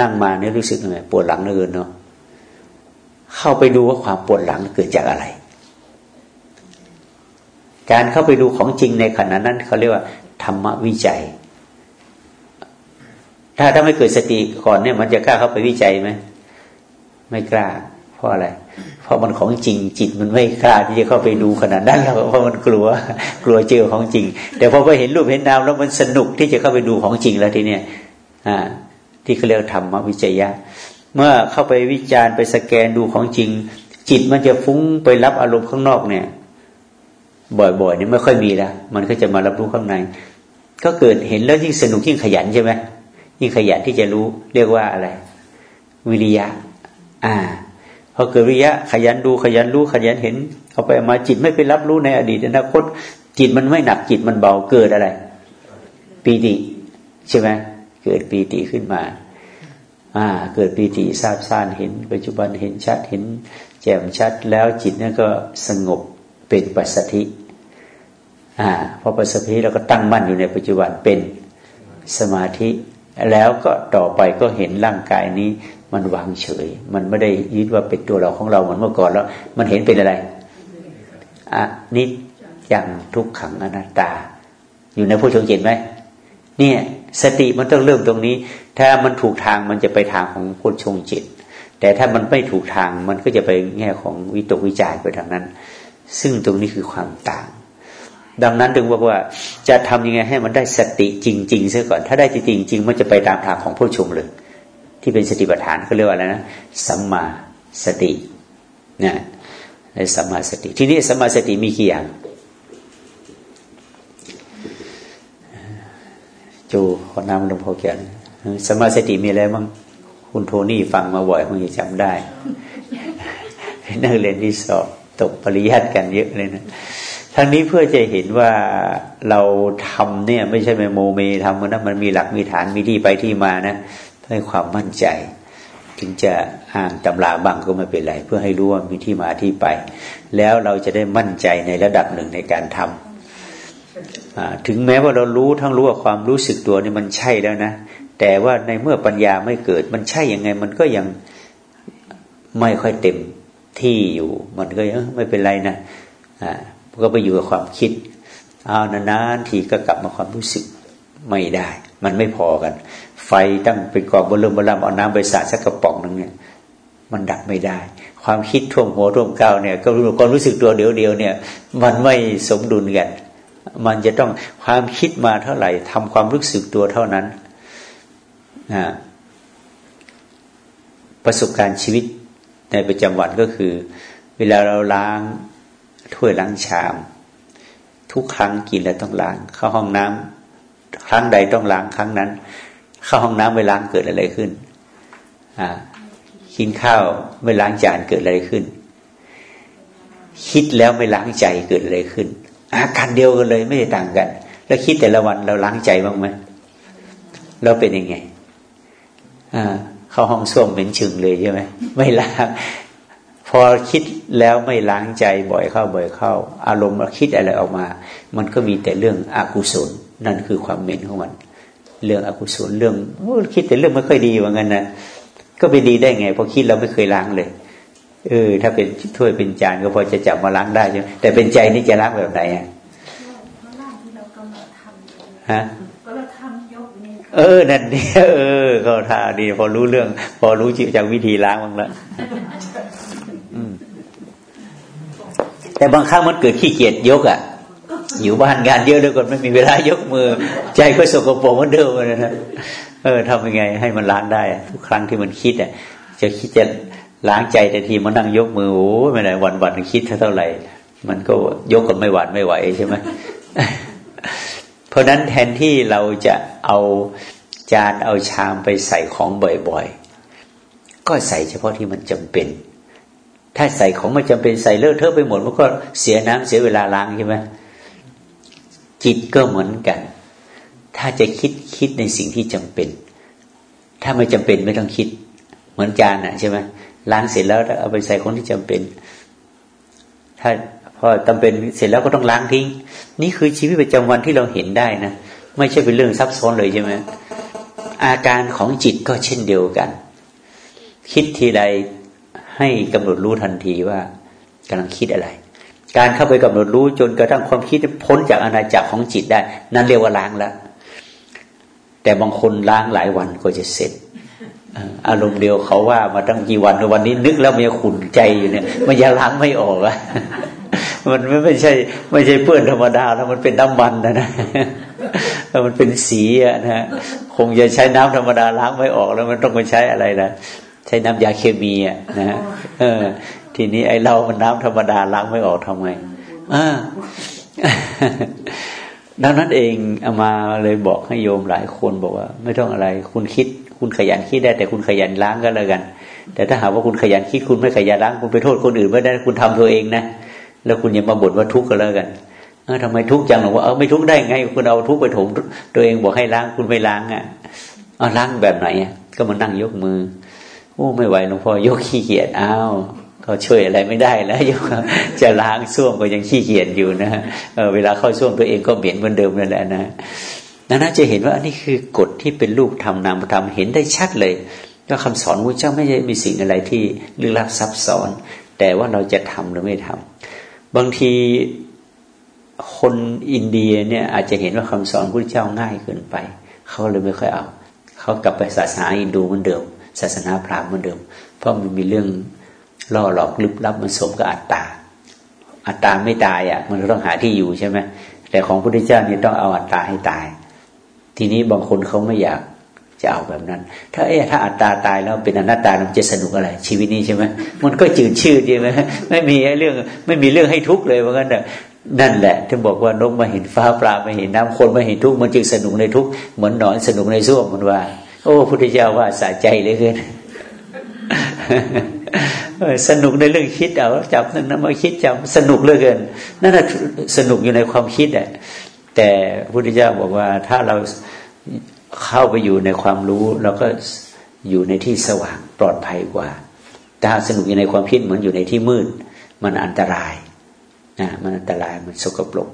นั่งมาเนี่ยรู้สึกไงปวดหลังเหลือเนาะเข้าไปดูว่าความปวดหลังเกิดจากอะไร การเข้าไปดูของจริงในขณะนั้นเขาเรียกว่า ธรรมวิจัย ถ้าถ้าไม่เกิดสติก่อนเนี่ยมันจะกล้าเข้าไปวิจัยไหมไม่กล้า เพราะอะไร เพราะมันของจริงจิตมันไม่กล้าที่จะเข้าไปดูขนาดนั้นแล้วเพราะมันกลัว กลัวเจอของจริง แต่พอไปเห็นรูปเห็นนามแล้วมันสนุกที่จะเข้าไปดูของจริงแล้วทีเนี้ยอ่า ที่เขาเรียกธรรมวิจยะ เมื่อเข้าไปวิจารณ์ไปสแกนดูของจริง จิตมันจะฟุ้งไปรับอารมณ์ข้างนอกเนี่ย บ่อยๆนี่ไม่ค่อยมีแล้วมันก็จะมารับรู้ข้างใน ก็เกิดเห็นแล้วยิ่งสนุกยิ่งขยันใช่ไหม ยิ่งขยันที่จะรู้เรียกว่าอะไร วิริยะ อ่าพอเกิดวิริยะ ขยันดูขยันรู้ขยันเห็น เอาไปมาจิตไม่ไปรับรู้ในอดีตอนาคต จิตมันไม่หนักจิตมันเบาเกิดอะไรปีติใช่ไหมเกิดปีติขึ้นมา อ่า เกิดปีติทราบซ่านเห็น ปัจจุบันเห็นชัดเห็น แจ่มชัดแล้วจิตนั่นก็สงบเป็นปัสสธิอ่าพอปัสสธิเราก็ตั้งมั่นอยู่ในปัจจุบันเป็นสมาธิ แล้วก็ต่อไปก็เห็นร่างกายนี้ มันวางเฉย มันไม่ได้ยึดว่าเป็นตัวเราของเราเหมือนเมื่อก่อนแล้ว มันเห็นเป็นอะไรอะนิจอย่างทุกขังอนัตตา อยู่ในผู้ชงเห็นไหมเนี่ยสติมันต้องเริ่มตรงนี้ ถ้ามันถูกทางมันจะไปทางของพุทชงจิต แต่ถ้ามันไม่ถูกทางมันก็จะไปแง่ของวิตกวิจารไปทางนั้น ซึ่งตรงนี้คือความต่าง ดังนั้นถึงบอกว่าจะทำยังไงให้มันได้สติจริงๆซะก่อน ถ้าได้จริงจริงมันจะไปตามทางของผู้ชมเลย ที่เป็นสติปัฏฐานเขาเรียกว่าอะไรนะสัมมาสตินะในสัมมาสติ ที่นี้สัมมาสติมีกี่อย่างจูขอนำหลวงพ่อแก่นสมาสติมีอะไรบ้างคุณโทนี่ฟังมาบ่อยคงจะจำได้นักเรียนที่สอบตกปริยัติกันเยอะเลยนะ ทั้งนี้เพื่อจะเห็นว่าเราทำเนี่ย ไม่ใช่ไปโมเมทำมันนะมันมีหลักมีฐานมีที่ไปที่มานะให้ความมั่นใจ ถึงจะอ่านตำราบ้างก็ไม่เป็นไร เพื่อให้รู้ว่ามีที่มาที่ไป แล้วเราจะได้มั่นใจในระดับหนึ่งในการทำถึงแม้ว่าเรารู้ทั้งรู้ว่าความรู้สึกตัวนี่มันใช่แล้วนะ แต่ว่าในเมื่อปัญญาไม่เกิด มันใช่ยังไง มันก็ยังไม่ค่อยเต็มที่อยู่ มันก็ยังไม่เป็นไรนะ ก็ไปอยู่กับความคิด เอานานๆทีก็กลับมาความรู้สึกไม่ได้ มันไม่พอกัน ไฟตั้งเป็นกองบนเริ่มบนลำเอาน้ำไปสาดสักกระป๋องหนึ่งเนี่ยมันดับไม่ได้ ความคิดท่วมหัวท่วมก้าวเนี่ย ก็รู้ความรู้สึกตัวเดียวเดียวเนี่ย มันไม่สมดุลกัน มันจะต้องความคิดมาเท่าไหร่ทำความรู้สึกตัวเท่านั้นนะประสบการณ์ชีวิตในประจำวันก็คือ เวลาเราล้าง ถ้วยล้างชาม ทุกครั้งกินแล้วต้องล้าง เข้าห้องน้ำครั้งใดต้องล้างครั้งนั้น เข้าห้องน้ำไม่ล้างเกิดอะไรขึ้นอ่ากินข้าวไม่ล้างจานเกิดอะไรขึ้น คิดแล้วไม่ล้างใจเกิดอะไรขึ้น อาการเดียวกันเลยไม่ได้ต่างกัน แล้วคิดแต่ละวันเราล้างใจบ้างไหมเราเป็นยังไงอ่าเข้าห้องส้วมเป็นชึงเลยใช่ไหมไม่ล้าง อคิดแล้วไม่ล้างใจบ่อยเข้าบ่อยเข้า อารมณ์คิดอะไรออกมา มันก็มีแต่เรื่องอกุศลนั่นคือความเหม็นของมัน เรื่องอกุศลเรื่องคิดแต่เรื่องไม่ค่อยดีว่างั้นนะก็ไปดีได้ไงพอคิดเราไม่เคยล้างเลยเออถ้าเป็นถ้วยเป็นจานก็พอจะจับมาล้างได้ใช่ไหมแต่เป็นใจนี่จะล้างแบบไหนอะฮะเออ นั่นนี่เออเขาท่าดีพอรู้เรื่อง พอรู้จิตจากวิธีล้างบ้างแล้ว แต่บางครั้งมันเกิดขี้เกียจยกอะอยู่บ้านงานเยอะด้วยกันไม่มีเวลายกมือ ใจก็สกปรกเหมือนเดิมเลยนะเออทำยังไงให้มันล้างได้ ทุกครั้งที่มันคิดอะจะคิดจะล้างใจแต่ทีมานั่งยกมือโอ้ไม่ได้วันวันคิดเท่าไหร่ มันก็ยกกันไม่หวานไม่ไหวใช่ไหมเพราะนั้นแทนที่เราจะเอาจานเอาชามไปใส่ของบ่อยๆ ก็ใส่เฉพาะที่มันจำเป็น ถ้าใส่ของไม่จำเป็นใส่เลอะเทอะไปหมดมันก็เสียน้ำเสียเวลาล้างใช่ไหมจิตก็เหมือนกัน ถ้าจะคิดคิดในสิ่งที่จำเป็น ถ้าไม่จำเป็นไม่ต้องคิด เหมือนจานอะใช่ไหมล้างเสร็จแล้วเอาไปใส่คนที่จำเป็น ถ้าพอจาเป็นเสร็จแล้วก็ต้องล้างทิ้ง นี่คือชีวิตประจำวันที่เราเห็นได้นะไม่ใช่เป็นเรื่องซับซ้อนเลยใช่ไหมอาการของจิตก็เช่นเดียวกัน คิดทีใด ให้กำหนดรู้ทันทีว่ากำลังคิดอะไร การเข้าไปกำหนดรู้จนกระทั่งความคิดพ้นจากอาณาจักรของจิตได้ นั่นเรียกว่าล้างแล้วแต่บางคนล้างหลายวันก็จะเสร็จอารมณ์เดียวเขาว่ามาตั้งกี่วันวันนี้นึกแล้วมันขุ่นใจอยู่เนี่ย มันยังล้างไม่ออกอะมันไม่ไม่ใช่ ไม่ใช่เปื้อนธรรมดาแล้วมันเป็นน้ำมันนะนะมันเป็นสีอะนะคงจะใช้น้ำธรรมดาล้างไม่ออกแล้วมันต้องไปใช้อะไรนะ ใช้น้ำยาเคมีอะนะฮะเออ ทีนี้ไอ้เรามันน้ำธรรมดาล้างไม่ออกทำไงอ่าดังนั้นเองเอามาเลยบอกให้โยมหลายคนบอกว่า ไม่ต้องอะไร คุณคิด คุณขยันคิดได้ แต่คุณขยันล้างก็แล้วกัน แต่ถ้าหากว่าคุณขยันคิดคุณไม่ขยันล้างคุณไปโทษคนอื่นไม่ได้คุณทำตัวเองนะแล้วคุณอย่ามาบ่นว่าทุกข์ก็แล้วกันเออทำไมทุกข์จังหรอว่าเออไม่ทุกข์ได้ไง คุณเอาทุกข์ไปถมตัวเองบอกให้ล้างคุณไม่ล้างอะเอาล้างแบบไหนอะก็มานั่งยกมือ โอ้ไม่ไหวหลวงพ่อยกขี้เกียจอ้าวเขาช่วยอะไรไม่ได้แล้วยกจะล้างส้วมก็ยังขี้เกียจอยู่นะเเวลาเข้าส้วมตัวเองก็เหม็นเหมือนเดิมนั่นแหละนะนั้นจะเห็นว่าอันนี้คือกฎที่เป็นรูปธรรมนามธรรมเห็นได้ชัดเลยว่าคำสอนพระเจ้าไม่ใช่มีสิ่งอะไรที่ลึกลับซับซ้อน แต่ว่าเราจะทำหรือไม่ทำบางทีคนอินเดียเนี่ยอาจจะเห็นว่าคำสอนพระเจ้าง่ายเกินไป เขาเลยไม่ค่อยเอา เขากลับไปศาสนาอินดูเหมือนเดิม ศาสนาพราหมณ์เหมือนเดิม เพราะมันมีเรื่องล่อหลอกลึกลับมันสมกับอัตตา อัตตาไม่ตายอะ มันต้องหาที่อยู่ใช่ไหมแต่ของพระพุทธเจ้านี่ต้องเอาอัตตาให้ตาย ทีนี้บางคนเขาไม่อยากจะเอาแบบนั้น ถ้าเอ๊ะถ้าอัตตาตายแล้วเป็นอนัตตามันจะสนุกอะไร ชีวิตนี้ใช่ไหมมันก็จืดชืดใช่ไหมไม่มีเรื่องไม่มีเรื่องให้ทุกข์เลยเพราะงั้นนั่นแหละที่บอกว่านกมาเห็นฟ้าปลามาเห็นน้ำคนมาเห็นทุกข์มันจึงสนุกในทุกข์เหมือนหนอนสนุกในส้วมมันว่า โอ้พุทธเจ้าว่าสะใจเลยเกินสนุกในเรื่องคิดเอาจับนั่นมาคิดจับสนุกเหลือเกินนั่นแหะสนุกอยู่ในความคิดอะแต่พุทธเจ้าบอกว่าถ้าเราเข้าไปอยู่ในความรู้เราก็อยู่ในที่สว่างปลอดภัยกว่าถ้าสนุกอยู่ในความคิดเหมือนอยู่ในที่มืด มันอันตรายนะมันอันตรายมันสกปรก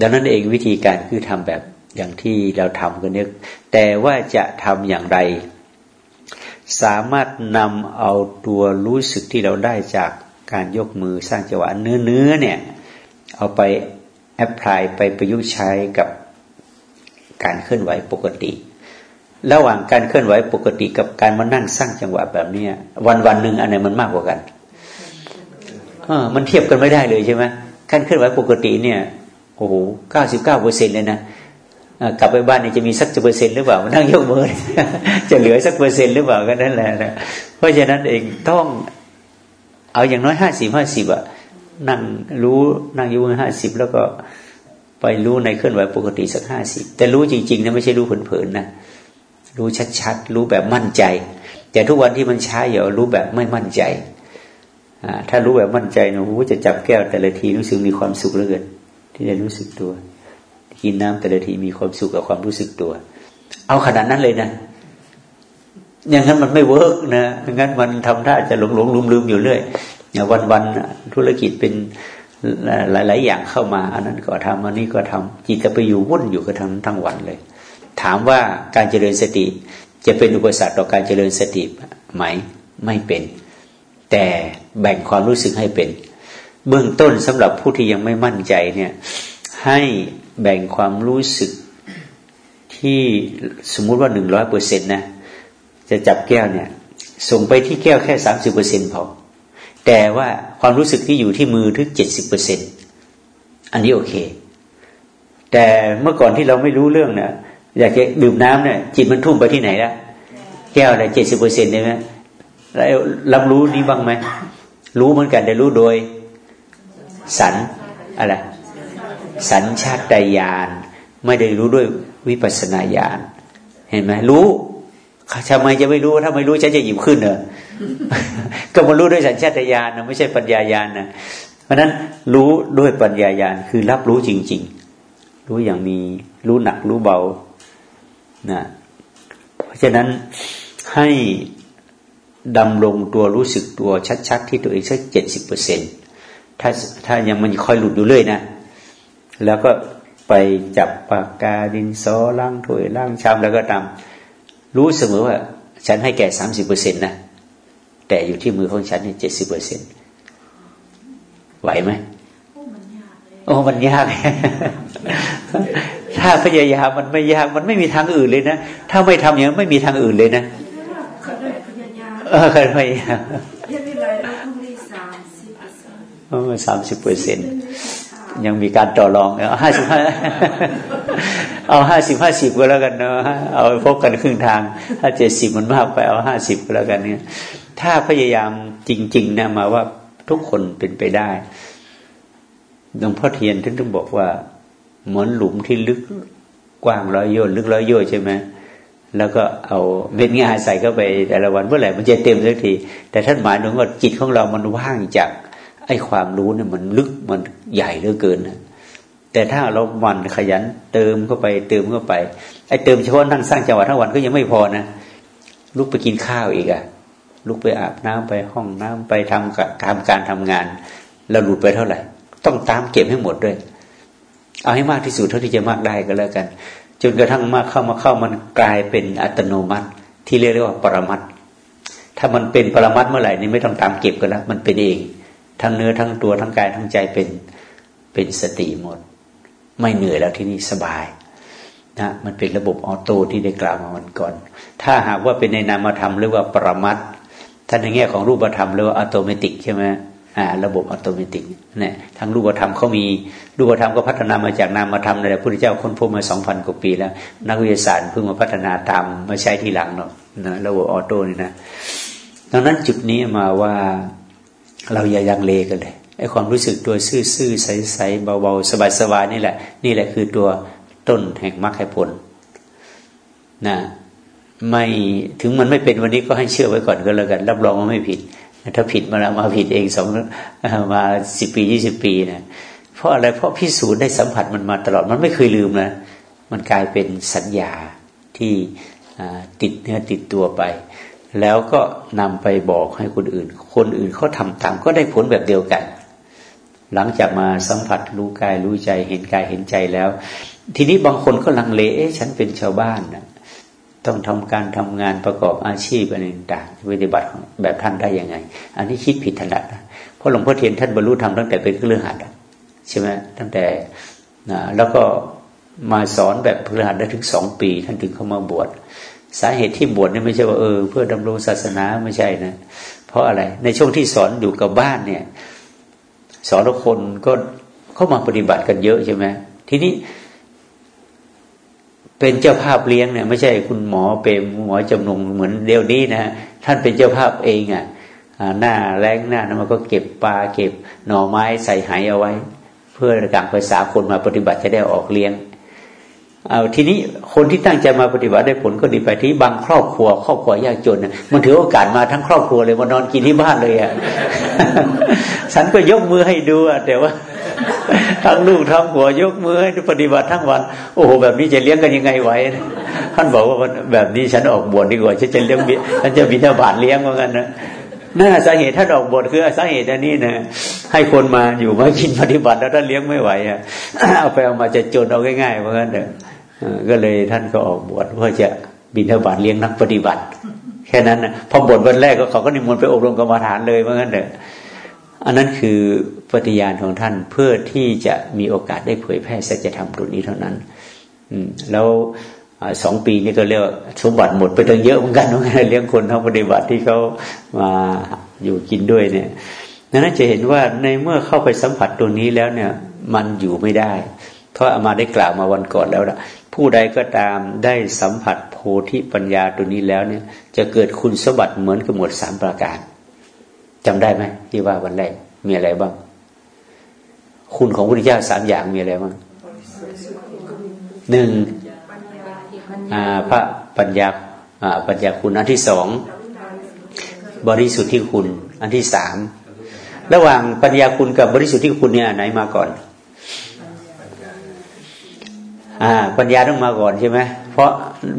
ดังนั้นเองวิธีการคือทำแบบ อย่างที่เราทำกันเนี่ยแต่ว่าจะทำอย่างไร สามารถนำเอาตัวรู้สึกที่เราได้จากการยกมือสร้างจังหวะเนื้อเนื้อเนี่ย เอาไปแอพพลายไปประยุกต์ใช้กับการเคลื่อนไหวปกติ ระหว่างการเคลื่อนไหวปกติกับการมานั่งสร้างจังหวะแบบนี้วันวันหนึ่งอันไหนมันมากกว่ากันเออมันเทียบกันไม่ได้เลยใช่ไหมการเคลื่อนไหวปกติเนี่ยโอ้โหเก้าสิบเก้าเปอร์เซ็นเลยนะ กลับไปบ้านนี่จะมีสักเปอร์เซ็นต์หรือเปล่ามานั่งยกมือ จะเหลือสักเปอร์เซ็นต์หรือเปล่าก็นั่นแหละนะเพราะฉะนั้นเองต้องเอาอย่างน้อยห้าสิบห้าสิบอะนั่งรู้นั่งอยู่ห้าสิบแล้วก็ไปรู้ในเคลื่อนไหวปกติสักห้าสิบแต่รู้จริงๆนะไม่ใช่รู้เผินๆนะรู้ชัดๆรู้แบบมั่นใจ แต่ทุกวันที่มันช้าอย่ารู้แบบไม่มั่นใจถ้ารู้แบบมั่นใจนะโอ้จะจับแก้วแต่ละทีรู้สึกมีความสุขเหลือเกินที่ได้รู้สึกตัว กินน้ำแต่ละทีมีความสุขกับความรู้สึกตัว เอาขนาดนั้นเลยนะอย่างนั้นมันไม่เวิร์กนะงั้นมันทำท่าจะหลงหลงลืมลืมอยู่เรื่อยวันวันธุรกิจเป็นหลาย ๆ อย่างเข้ามา อันนั้นก็ทำอันนี้ก็ทำจิตจะไปอยู่วุ่นอยู่กับทั้งทั้งวันเลย ถามว่าการเจริญสติ จะเป็นอุปสรรคต่อการเจริญสติไหมไม่เป็น แต่แบ่งความรู้สึกให้เป็น เบื้องต้นสำหรับผู้ที่ยังไม่มั่นใจเนี่ย ให้ แบ่งความรู้สึกที่สมมุติว่าหนึ่งร้อยเปอร์เซ็นต์นะ จะจับแก้วเนี่ย ส่งไปที่แก้วแค่สามสิบเปอร์เซ็นต์พอ แต่ว่าความรู้สึกที่อยู่ที่มือถึงเจ็ดสิบเปอร์เซ็นตอันนี้โอเค แต่เมื่อก่อนที่เราไม่รู้เรื่องเนี่ยอยากจะดื่มน้ำเนี่ยจิตมันทุ่มไปที่ไหนละแก้วอะไรเจ็ดสิบเปอร์เซ็นต์ใช่ไหมแล้วรับรู้นี้บ้างไหมรู้เหมือนกันแต่รู้โดยสันอะไร สัญชาตญาณไม่ได้รู้ด้วยวิปัสนาญาณเห็นไหมรู้ทำไมจะไม่รู้ถ้าไม่รู้ฉันจะหยิบขึ้นเหรอก็มารู้ด้วยสัญชาตญาณนะไม่ใช่ปัญญาญาณนะเพราะนั้นรู้ด้วยปัญญาญาณคือรับรู้จริง ๆ รู้อย่างมีรู้หนักรู้เบานะเพราะฉะนั้นให้ดำลงตัวรู้สึกตัวชัด ๆ ที่ตัวเองสักเจ็ดสิบเปอร์เซ็นถ้าถ้ายังมันคอยหลุดอยู่เรื่อยนะ แล้วก็ไปจับปากกาดินซอล่างถ้วยล่างชามแล้วก็ตาม รู้เสมอว่า ฉันให้แก่สามสิบเปอร์เซ็นต์นะ แต่อยู่ที่มือของฉันนี่เจ็ดสิบเปอร์เซ็นไหวไหมโอ้มันยาก ถ้าพยายามมันไม่ยาก มันไม่มีทางอื่นเลยนะ ถ้าไม่ทำอย่างนั้นไม่มีทางอื่นเลยนะเออเคยพยายามสามสิบเปอร์เซ็นต์ ยังมีการต่อรองเอาห้าสิบห้าเอาห้าสิบห้าสิบก็แล้วกันเนาะเอาพบกันครึ่งทาง ถ้าเจ็ดสิบมันมากไปเอาห้าสิบก็แล้วกันเนี่ย ถ้าพยายามจริง ๆนะมาว่าทุกคนเป็นไปได้หลวงพ่อเทียนท่านต้องบอกว่า เหมือนหลุมที่ลึกกว้างร้อยโยนลึกร้อยโยนใช่ไหมแล้วก็เอาเม็ดงาใส่เข้าไปแต่ละวันเมื่อไหร่มันจะเต็มสักที แต่ท่านหมายถึงว่าจิตของเรามันว่างจาก ไอ้ความรู้เนี่ยมันลึกมันใหญ่เหลือเกินนะแต่ถ้าเราหมั่นขยันเติมเข้าไปเติมเข้าไป ไอ้เติมเฉพาะนั่งสร้างจังหวะทั้งวันก็ยังไม่พอนะลุกไปกินข้าวอีกอะลุกไปอาบน้ำไปห้องน้ำไปทำการการทำงานเราหลุดไปเท่าไหร่ ต้องตามเก็บให้หมดด้วย เอาให้มากที่สุดเท่าที่จะมากได้ก็แล้วกัน จนกระทั่งมากเข้ามาเข้ามันกลายเป็นอัตโนมัติ ที่เรียกว่าปรมัตถ้ามันเป็นปรมัตเมื่อไหร่นี่ไม่ต้องตามเก็บกันแล้วมันเป็นเอง ทั้งเนื้อทั้งตัวทั้งกายทั้งใจเป็นเป็นสติหมด ไม่เหนื่อยแล้วที่นี่สบายนะมันเป็นระบบออโต้ที่ได้กล่าวมาวันก่อน ถ้าหากว่าเป็นในนามธรรมหรือว่าปรมัตถ้าในแง่ของรูปธรรมหรือว่าอัตโนมัติใช่ไหมอ่าระบบอัตโนมัติเนี่ยทางรูปธรรมเขามีรูปธรรมก็พัฒนามาจากนามธรรมในพระพุทธเจ้าค้นพบมาสองพันกว่าปีแล้ว นักวิทยาศาสตร์เพิ่งมาพัฒนาตามมาใช้ทีหลังเนาะนะระบบออโต้นี่นะดังนั้นจุดนี้มาว่า เราอย่ายังเลกันเลยไอ้ความรู้สึกตัวซื่อๆใสๆเบาๆสบายๆนี่แหละ นี่แหละคือตัวต้นแห่งมรรคผลนะไม่ถึงมันไม่เป็นวันนี้ก็ให้เชื่อไว้ก่อนก็แล้วกัน รับรองว่าไม่ผิด ถ้าผิดมาแล้วมาผิดเองสองมาสิบปียี่สิบปีนะเพราะอะไรเพราะพิสูจน์ได้สัมผัสมันมาตลอดมันไม่เคยลืมนะมันกลายเป็นสัญญาที่ติดเนื้อติดตัวไป แล้วก็นำไปบอกให้คนอื่น คนอื่นเขาทำตามก็ได้ผลแบบเดียวกัน หลังจากมาสัมผัสรู้กายรู้ใจเห็นกายเห็นใจแล้ว ทีนี้บางคนก็ลังเลเอ๊ะฉันเป็นชาวบ้านนะต้องทำการทำงานประกอบอาชีพอะไรต่างปฏิบัติแบบท่านได้ยังไง อันนี้คิดผิดถนัดนะเพราะหลวงพ่อเทียนท่านบรรลุธรรมตั้งแต่เป็นเครือขัดใช่ไหมตั้งแต่นะแล้วก็มาสอนแบบเครือขัดได้ถึงสองปี ท่านถึงเข้ามาบวช สาเหตุที่บวชเนี่ยไม่ใช่ว่าเออเพื่อดำรงศาสนาไม่ใช่นะ เพราะอะไรในช่วงที่สอนอยู่กับบ้านเนี่ย สอนทุกคนก็เข้ามาปฏิบัติกันเยอะใช่ไหมทีนี้ เป็นเจ้าภาพเลี้ยงเนี่ย ไม่ใช่คุณหมอเปรมหมอจำนงเหมือนเดี๋ยวนี้นะท่านเป็นเจ้าภาพเองอะหน้าแรงหน้านั้นมันก็เก็บปลาเก็บหน่อไม้ใส่หายเอาไว้ เพื่อกางภาษาคนมาปฏิบัติจะได้ออกเลี้ยง เอาทีนี้คนที่ตั้งใจมาปฏิบัติได้ผลก็ดีไปที่บางครอบครัว ครอบครัวยากจนมันถือโอกาสมาทั้งครอบครัวเลยมานอนกินที่บ้านเลยอะฉันก็ยกมือให้ดูอะแต่ว่าทั้งลูกทั้งหัวยกมือให้ปฏิบัติทั้งวัน โอ้โหแบบนี้จะเลี้ยงกันยังไงไหวท่านบอกว่าแบบนี้ฉันออกบวชดีกว่าฉันจะเลี้ยงฉันจะบิณฑบาตเลี้ยงเหมือนกันนะน่าสาเหตุท่านออกบทคือสาเหตุอันนี้นะให้คนมาอยู่มากินปฏิบัติแล้วท่านเลี้ยงไม่ไหวอะเอาไปเอามาจะจนเอาง่ายๆเหมือนกันเด้อ ก็เลยท่านก็ออกบวชเพื่อจะบิณฑบาตเลี้ยงนักปฏิบัติ แค่นั้นนะพอบทวันแรกก็เขาก็นิมนต์ไปอบรมกรรมฐานเลยเหมือนกันเด้ออันนั้นคือปฏิญาณของท่านเพื่อที่จะมีโอกาสได้เผยแพร่สัจธรรมตรงนี้เท่านั้น อืแล้วสองปีนี้ก็เรียกสมบัติหมดไปตั้งเยอะเหมือนกันเลี้ยงคนทั้งปฏิบัติที่เขามาอยู่กินด้วยเนี่ยนั้นจะเห็นว่าในเมื่อเข้าไปสัมผัสตัวนี้แล้วเนี่ย มันอยู่ไม่ได้ เพราะอามาได้กล่าวมาวันก่อนแล้วละผู้ใดก็ตามได้สัมผัสโพธิปัญญาตัวนี้แล้วเนี่ย จะเกิดคุณสมบัติเหมือนกับหมวดสามประการจำได้ไหมที่ว่าวันแรกมีอะไรบ้าง คุณของพระพุทธเจ้าสามอย่างมีอะไรบ้างหนึ่งพระปัญญาปัญญาคุณอันที่สองบริสุทธิ์ที่คุณ อันที่สามระหว่างปัญญาคุณกับบริสุทธิ์ที่คุณเนี่ยไหนมาก่อน อ่า ปัญญาต้องมาก่อนใช่ไหมเพราะ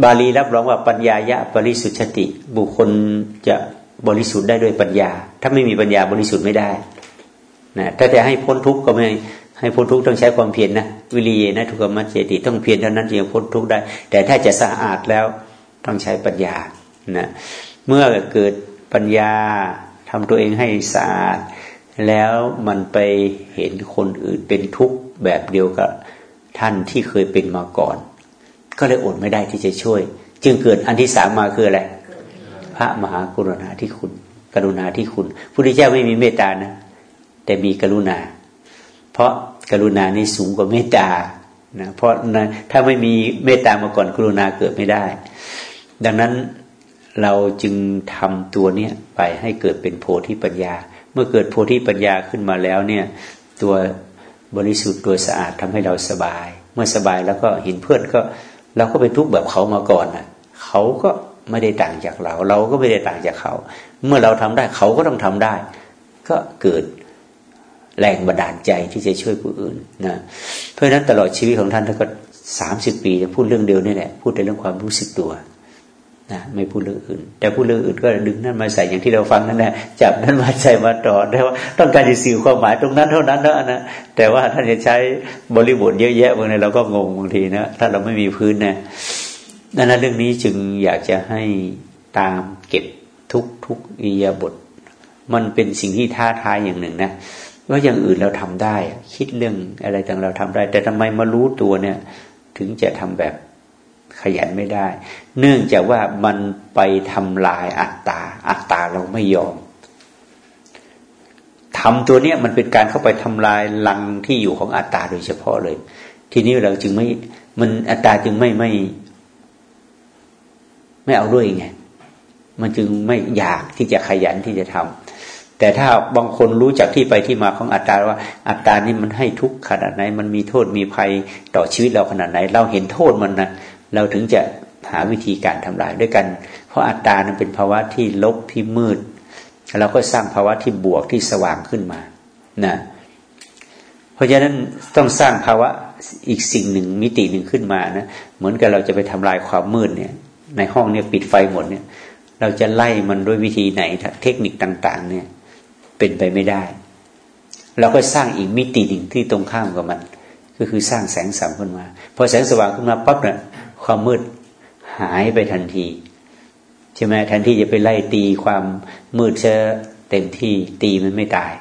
บาลีรับรองว่าปัญญายะบริสุทธิติ บุคคลจะบริสุทธิ์ได้ด้วยปัญญา ถ้าไม่มีปัญญาบริสุทธิ์ไม่ได้นะถ้าจะให้พ้นทุกข์ก็ไม่ให้พ้นทุกข์ต้องใช้ความเพียรนนะวิริยนะทุกขมัจเจติต้องเพียรเท่านั้นจึงพ้นทุกข์ได้ แต่ถ้าจะสะอาดแล้วต้องใช้ปัญญานะเมื่อเกิดปัญญาทำตัวเองให้สะอาด แล้วมันไปเห็นคนอื่นเป็นทุกข์แบบเดียวกับ ท่านที่เคยเป็นมาก่อน ก็เลยอดไม่ได้ที่จะช่วย จึงเกิดอันที่สามมาคืออะไรพระมหากรุณาที่คุณ กรุณาที่คุณพุทธเจ้าไม่มีเมตตานะ แต่มีกรุณา เพราะกรุณานี่สูงกว่าเมตตานะเพราะนะถ้าไม่มีเมตตามาก่อนกรุณาเกิดไม่ได้ ดังนั้นเราจึงทำตัวเนี้ยไปให้เกิดเป็นโพธิปัญญา เมื่อเกิดโพธิปัญญาขึ้นมาแล้วเนี่ย ตัว บริสุทธิ์ตัวสะอาดทำให้เราสบาย เมื่อสบายแล้วก็เห็นเพื่อนก็เราก็ไปทุกข์แบบเขามาก่อนนะเขาก็ไม่ได้ต่างจากเรา เราก็ไม่ได้ต่างจากเขา เมื่อเราทำได้เขาก็ต้องทำได้ ก็เกิดแรงบันดาลใจที่จะช่วยผู้อื่นนะเพราะฉะนั้นตลอดชีวิตของท่านท่านก็สามสิบปีจะพูดเรื่องเดียวนี่แหละพูดในเรื่องความรู้สึกตัว นะไม่พูดเรื่องอื่น แต่พูดเรื่องอื่นก็ดึงนั่นมาใส่อย่างที่เราฟังนั่นแหละจับนั่นมาใส่มาต่อได้ว่าต้องการจะสื่อความหมายตรงนั้นเท่านั้นนะนะแต่ว่าท่านจะใช้บริบทเยอะแยะบางทีเราก็งงบางทีนะถ้าเราไม่มีพื้นนะดังนั้นเรื่องนี้จึงอยากจะให้ตามเก็บทุกทุกอิยาบท มันเป็นสิ่งที่ท้าทายอย่างหนึ่งนะว่าอย่างอื่นเราทำได้ คิดเรื่องอะไรต่างเราทำได้ แต่ทำไมมารู้ตัวเนี่ย ถึงจะทำแบบ ขยันไม่ได้ เนื่องจากว่ามันไปทำลายอัตตา อัตตาเราไม่ยอมทำตัวเนี้ยมันเป็นการเข้าไปทำลายลังที่อยู่ของอัตตาโดยเฉพาะเลย ทีนี้เราจึงไม่มันอัตตาจึงไม่ไม่ ไม่เอาด้วยไงมันจึงไม่อยากที่จะขยันที่จะทำแต่ถ้าบางคนรู้จักที่ไปที่มาของอัตตาว่า อัตตานี่มันให้ทุกข์ขนาดไหน มันมีโทษมีภัยต่อชีวิตเราขนาดไหน เราเห็นโทษมันนะ เราถึงจะหาวิธีการทำลายด้วยกัน เพราะอัตตานั้นเป็นภาวะที่ลบที่มืด เราก็สร้างภาวะที่บวกที่สว่างขึ้นมานะเพราะฉะนั้นต้องสร้างภาวะอีกสิ่งหนึ่งมิติหนึ่งขึ้นมานะเหมือนกับเราจะไปทำลายความมืดเนี่ย ในห้องเนี่ยปิดไฟหมดเนี่ย เราจะไล่มันด้วยวิธีไหนเทคนิคต่าง ๆ เนี่ย เป็นไปไม่ได้ เราก็สร้างอีกมิติหนึ่งที่ตรงข้ามกับมัน ก็คือสร้างแสงสว่างขึ้นมาพอแสงสว่างขึ้นมาปั๊บเนี่ย ความมืดหายไปทันทีใช่ไหมแทนที่จะไปไล่ตีความมืดเชอเต็มที่ตีมันไม่ตาย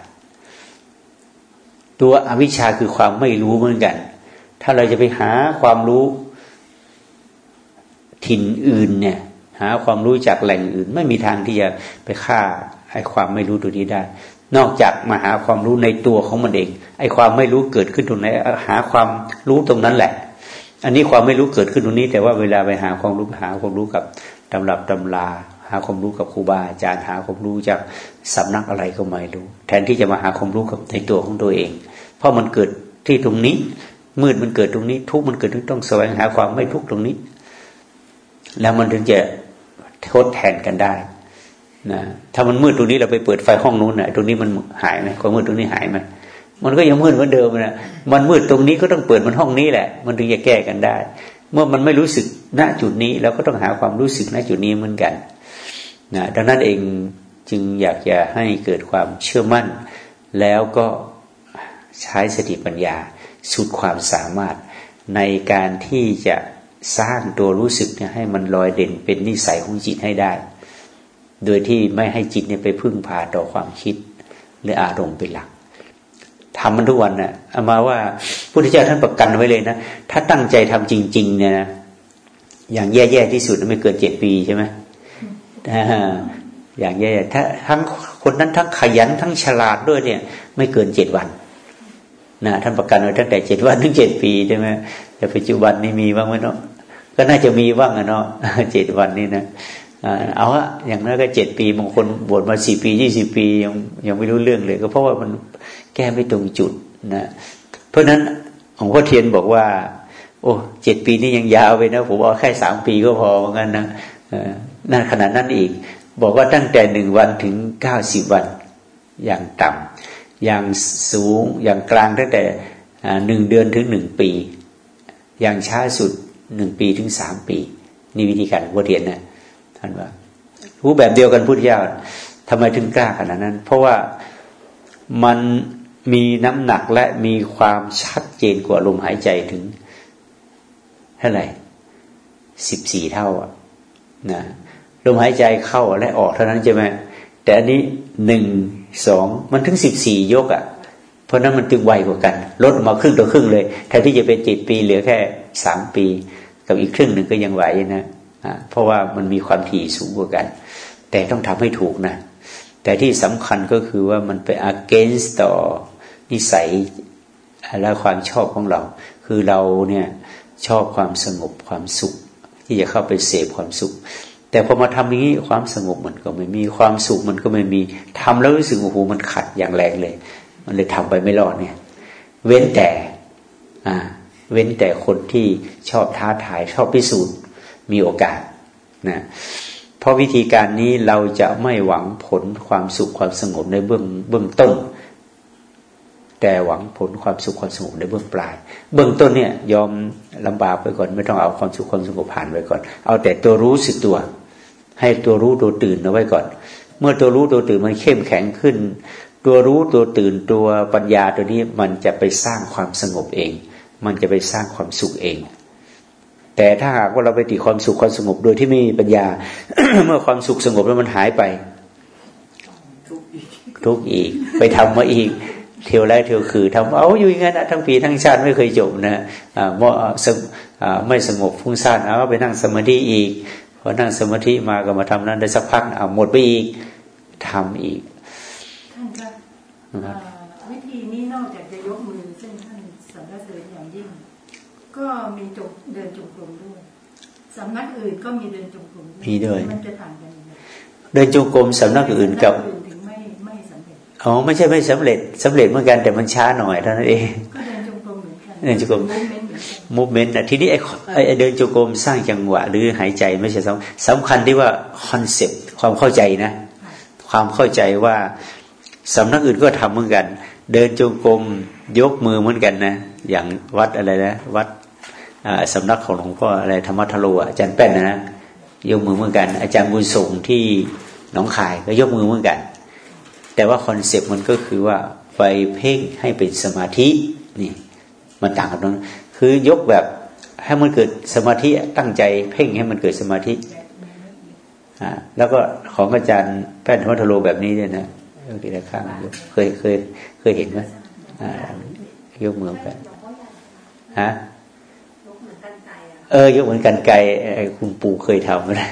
ตัวอวิชชาคือความไม่รู้เหมือนกัน ถ้าเราจะไปหาความรู้ถิ่นอื่นเนี่ย หาความรู้จากแหล่งอื่น ไม่มีทางที่จะไปฆ่าไอ้ความไม่รู้ตัวนี้ได้ นอกจากมาหาความรู้ในตัวของมันเองไอ้ความไม่รู้เกิดขึ้นตรงไหนหาความรู้ตรงนั้นแหละ อันนี้ความไม่รู้เกิดขึ้นตรงนี้ แต่ว่าเวลาไปหาความรู้หาความรู้กับตำรับตำราหาความรู้กับครูบาอาจารย์หาความรู้จากสำนักอะไรก็ไม่รู้ แทนที่จะมาหาความรู้กับในตัวของตัวเอง เพราะมันเกิดที่ตรงนี้ มืดมันเกิดตรงนี้ ทุกมันเกิดต้องแสวงหาความไม่ทุกตรงนี้ แล้วมันถึงจะทดแทนกันได้นะถ้ามันมืดตรงนี้เราไปเปิดไฟห้องนู้นนะตรงนี้มันหายไหมความมืดตรงนี้หายไหม มันก็ยังมืดเหมือนเดิมนะมันมืดตรงนี้ก็ต้องเปิดมันห้องนี้แหละ มันถึงจะแก้กันได้ เมื่อมันไม่รู้สึกณจุดนี้เราก็ต้องหาความรู้สึกณจุดนี้เหมือนกันนะดังนั้นเองจึงอยากจะให้เกิดความเชื่อมั่น แล้วก็ใช้สติปัญญาสุดความสามารถในการที่จะสร้างตัวรู้สึกเนี่ยให้มันลอยเด่นเป็นนิสัยของจิตให้ได้ โดยที่ไม่ให้จิตเนี่ยไปพึ่งพาต่อความคิดหรืออารมณ์เป็นหลัก ทำมันทุกวันนะ่ะเอามาว่าพุทธเจ้าท่านประกันไว้เลยนะถ้าตั้งใจทำจริง ๆ เนี่ยนะอย่างแย่ๆที่สุดไม่เกินเจ็ดปีใช่ไหมอย่างแย่ๆถ้าทั้งคนนั้นทั้งขยันทั้งฉลาดด้วยเนี่ย ไม่เกินเจ็ดวันนะท่านประกันไว้ตั้งแต่เจ็ดวันถึงเจ็ดปีใช่ไหมแต่ปัจจุบันนี้มีบ้างไหมเนาะก็น่าจะมีบ้างอะเนาะเจ็ดวันนี้นะเอาอะอย่างนั้นก็เจ็ดปีบางคนบวชมาสี่ปียี่สิบปียังยังไม่รู้เรื่องเลย ก็เพราะว่ามัน แก้ไม่ตรงจุดนะเพราะนั้นหลวงพ่อเทียนบอกว่า โอ้เจ็ดปีนี้ยังยาวไปนะ ผมเอาแค่สามปีก็พอเหมือนกันนะนั่นขนาดนั้นอีก บอกว่าตั้งแต่หนึ่งวันถึงเก้าสิบวันอย่างต่ำอย่างสูงอย่างกลางตั้งแต่หนึ่งเดือนถึงหนึ่งปี อย่างช้าสุดหนึ่งปีถึงสามปี นี่วิธีการหลวงพ่อเทียนนะท่านว่ารู้แบบเดียวกันพุทธเจ้าทำไมถึงกล้าขนาดนั้น เพราะว่ามัน มีน้ำหนักและมีความชัดเจนกว่าลมหายใจถึงเท่าไหร่สิบสี่เท่าอะนะลมหายใจเข้าและออกเท่านั้นใช่ไหมแต่อันนี้หนึ่งสองมันถึงสิบสี่ยกอะ เพราะนั้นมันจึงไวกว่ากัน ลดมาครึ่งต่อครึ่งเลยแทนที่จะเป็นเจ็ดปีเหลือแค่สามปี กับอีกครึ่งหนึ่งก็ยังไหวนะเพราะว่ามันมีความถี่สูงกว่ากัน แต่ต้องทำให้ถูกนะ แต่ที่สำคัญก็คือว่ามันไป against ต่อ นิสัยและความชอบของเรา คือเราเนี่ยชอบความสงบความสุข ที่จะเข้าไปเสพความสุข แต่พอมาทำนี้ความสงบมันก็ไม่มีความสุขมันก็ไม่มีทำแล้วรู้สึกโอ้โหมันขัดอย่างแรงเลย มันเลยทำไปไม่รอดเนี่ย เว้นแต่อ่าเว้นแต่คนที่ชอบท้าทายชอบพิสูจน์มีโอกาสนะเพราะวิธีการนี้เราจะไม่หวังผลความสุขความสงบในเบื้องเบื้องต้น แต่หวังผลความสุขความสงบในเบื้องปลาย เบื้องต้นเนี่ยยอมลำบากไปก่อน ไม่ต้องเอาความสุขความสงบผ่านไปก่อน เอาแต่ตัวรู้สึกตัว ให้ตัวรู้ตัวตื่นเอาไว้ก่อน เมื่อตัวรู้ตัวตื่นมันเข้มแข็งขึ้น ตัวรู้ตัวตื่นตัวปัญญาตัวนี้มันจะไปสร้างความสงบเอง มันจะไปสร้างความสุขเอง แต่ถ้าหากว่าเราไปติดความสุขความสงบโดยที่ไม่มีปัญญา เมื่อความสุขสงบแล้วมันหายไปทุกอีกไปทำมาอีก เที่ยวแรกเที่ยวคือทำเอาอยู่อย่างนั้นทั้งปีทั้งชาติไม่เคยจบนะเมื่อไม่สงบฟุ้งซ่านเอาไปนั่งสมาธิอีกพอนั่งสมาธิมาก็มาทำนั้นได้สักพักเอาหมดไปอีกทำอีกท่านคะวิธีนี้นอกจากจะยกมือซึ่งท่านสรรเสริญอย่างยิ่ง ก็มีจงเดินจงกรมด้วยสำนักอื่นก็มีเดินจงกรมมีด้วยมันจะต่างกันเดินจงกรมสำนักอื่นกับ อ๋อไม่ใช่ไม่สำเร็จสำเร็จเหมือนกันแต่มันช้าหน่อยเท่านั้นเองเดินจงกรม movement นะทีนี้ไอ้ไอ้เดินจงกรมสร้างจังหวะ หรือหายใจไม่ใช่สำสำคัญที่ว่า concept ความเข้าใจนะ ความเข้าใจว่าสำนักอื่นก็ทำเหมือนกัน เดินจงกรมยกมือเหมือนกันนะ อย่างวัดอะไรนะ วัดสำนักของหลวงพ่ออะไรธรรมทโลอาจารย์แป้นนะยกมือเหมือนกัน อาจารย์บุญส่งที่หนองคายก็ยกมือเหมือนกัน แต่ว่าคอนเซปต์มันก็คือว่าไปเพ่งให้เป็นสมาธินี่มันต่างกันตรงคือยกแบบให้มันเกิดสมาธิตั้งใจเพ่งให้มันเกิดสมาธิอ่าแล้วก็ของอาจารย์แป้นวัทโลแบบนี้เนี่ยนะยกทีละข้างเคยเคยเคยเห็นไหมอ่ายกมือแบบฮะเออยกเหมือนกันไกลคุณปู่เคยทำนะ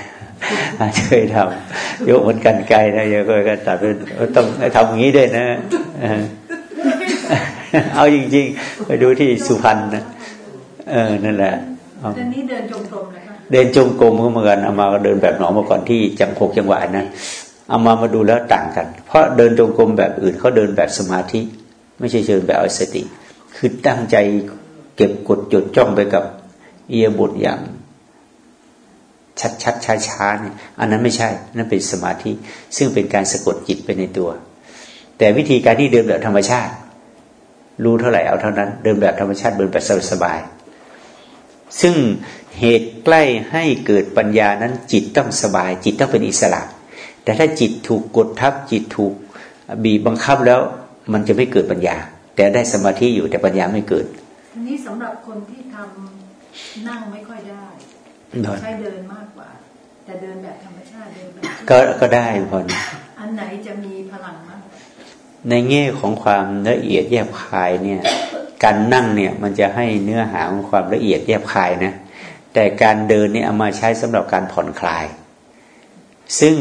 เคยทำยกเหมือนกันไกลนะยกกันตัดต้องทำอย่างนี้ด้วยนะเอาจริงๆ ไปดูที่สุพรรณนะเออนั่นแหละเดินนี้เดินจงกรมเลยเดินจงกรมก็เหมือนกันเอามาเดินแบบหนอมาก่อนที่จังหกจังหวะนะเอามามาดูแล้วต่างกัน เพราะเดินจงกรมแบบอื่นเขาเดินแบบสมาธิ ไม่ใช่เชิญแบบอสติ คือตั้งใจเก็บกดจดจ้องไปกับเอียบทอย่าง ชัดชัดช้าช้าเนี่ยอันนั้นไม่ใช่นั่นเป็นสมาธิ ซึ่งเป็นการสะกดจิตไปในตัว แต่วิธีการที่เดินแบบธรรมชาติ รู้เท่าไหร่เอาเท่านั้น เดินแบบธรรมชาติเดินแบบสบายๆซึ่งเหตุใกล้ให้เกิดปัญญานั้นจิตต้องสบาย จิตต้องเป็นอิสระ แต่ถ้าจิตถูกกดทับจิตถูกบีบบังคับแล้ว มันจะไม่เกิดปัญญา แต่ได้สมาธิอยู่แต่ปัญญาไม่เกิดนี้สำหรับคนที่ทำนั่งไม่ค่อยได้ ใช้เดินมากกว่า แต่เดินแบบธรรมชาติเดินแบบก็ก็ได้พออันไหนจะมีพลังมากในแง่ของความละเอียดแยบคายเนี่ย การนั่งเนี่ยมันจะให้เนื้อหาของความละเอียดแยบคายนะแต่การเดินเนี่ยเอามาใช้สำหรับการผ่อนคลาย ซึ่ง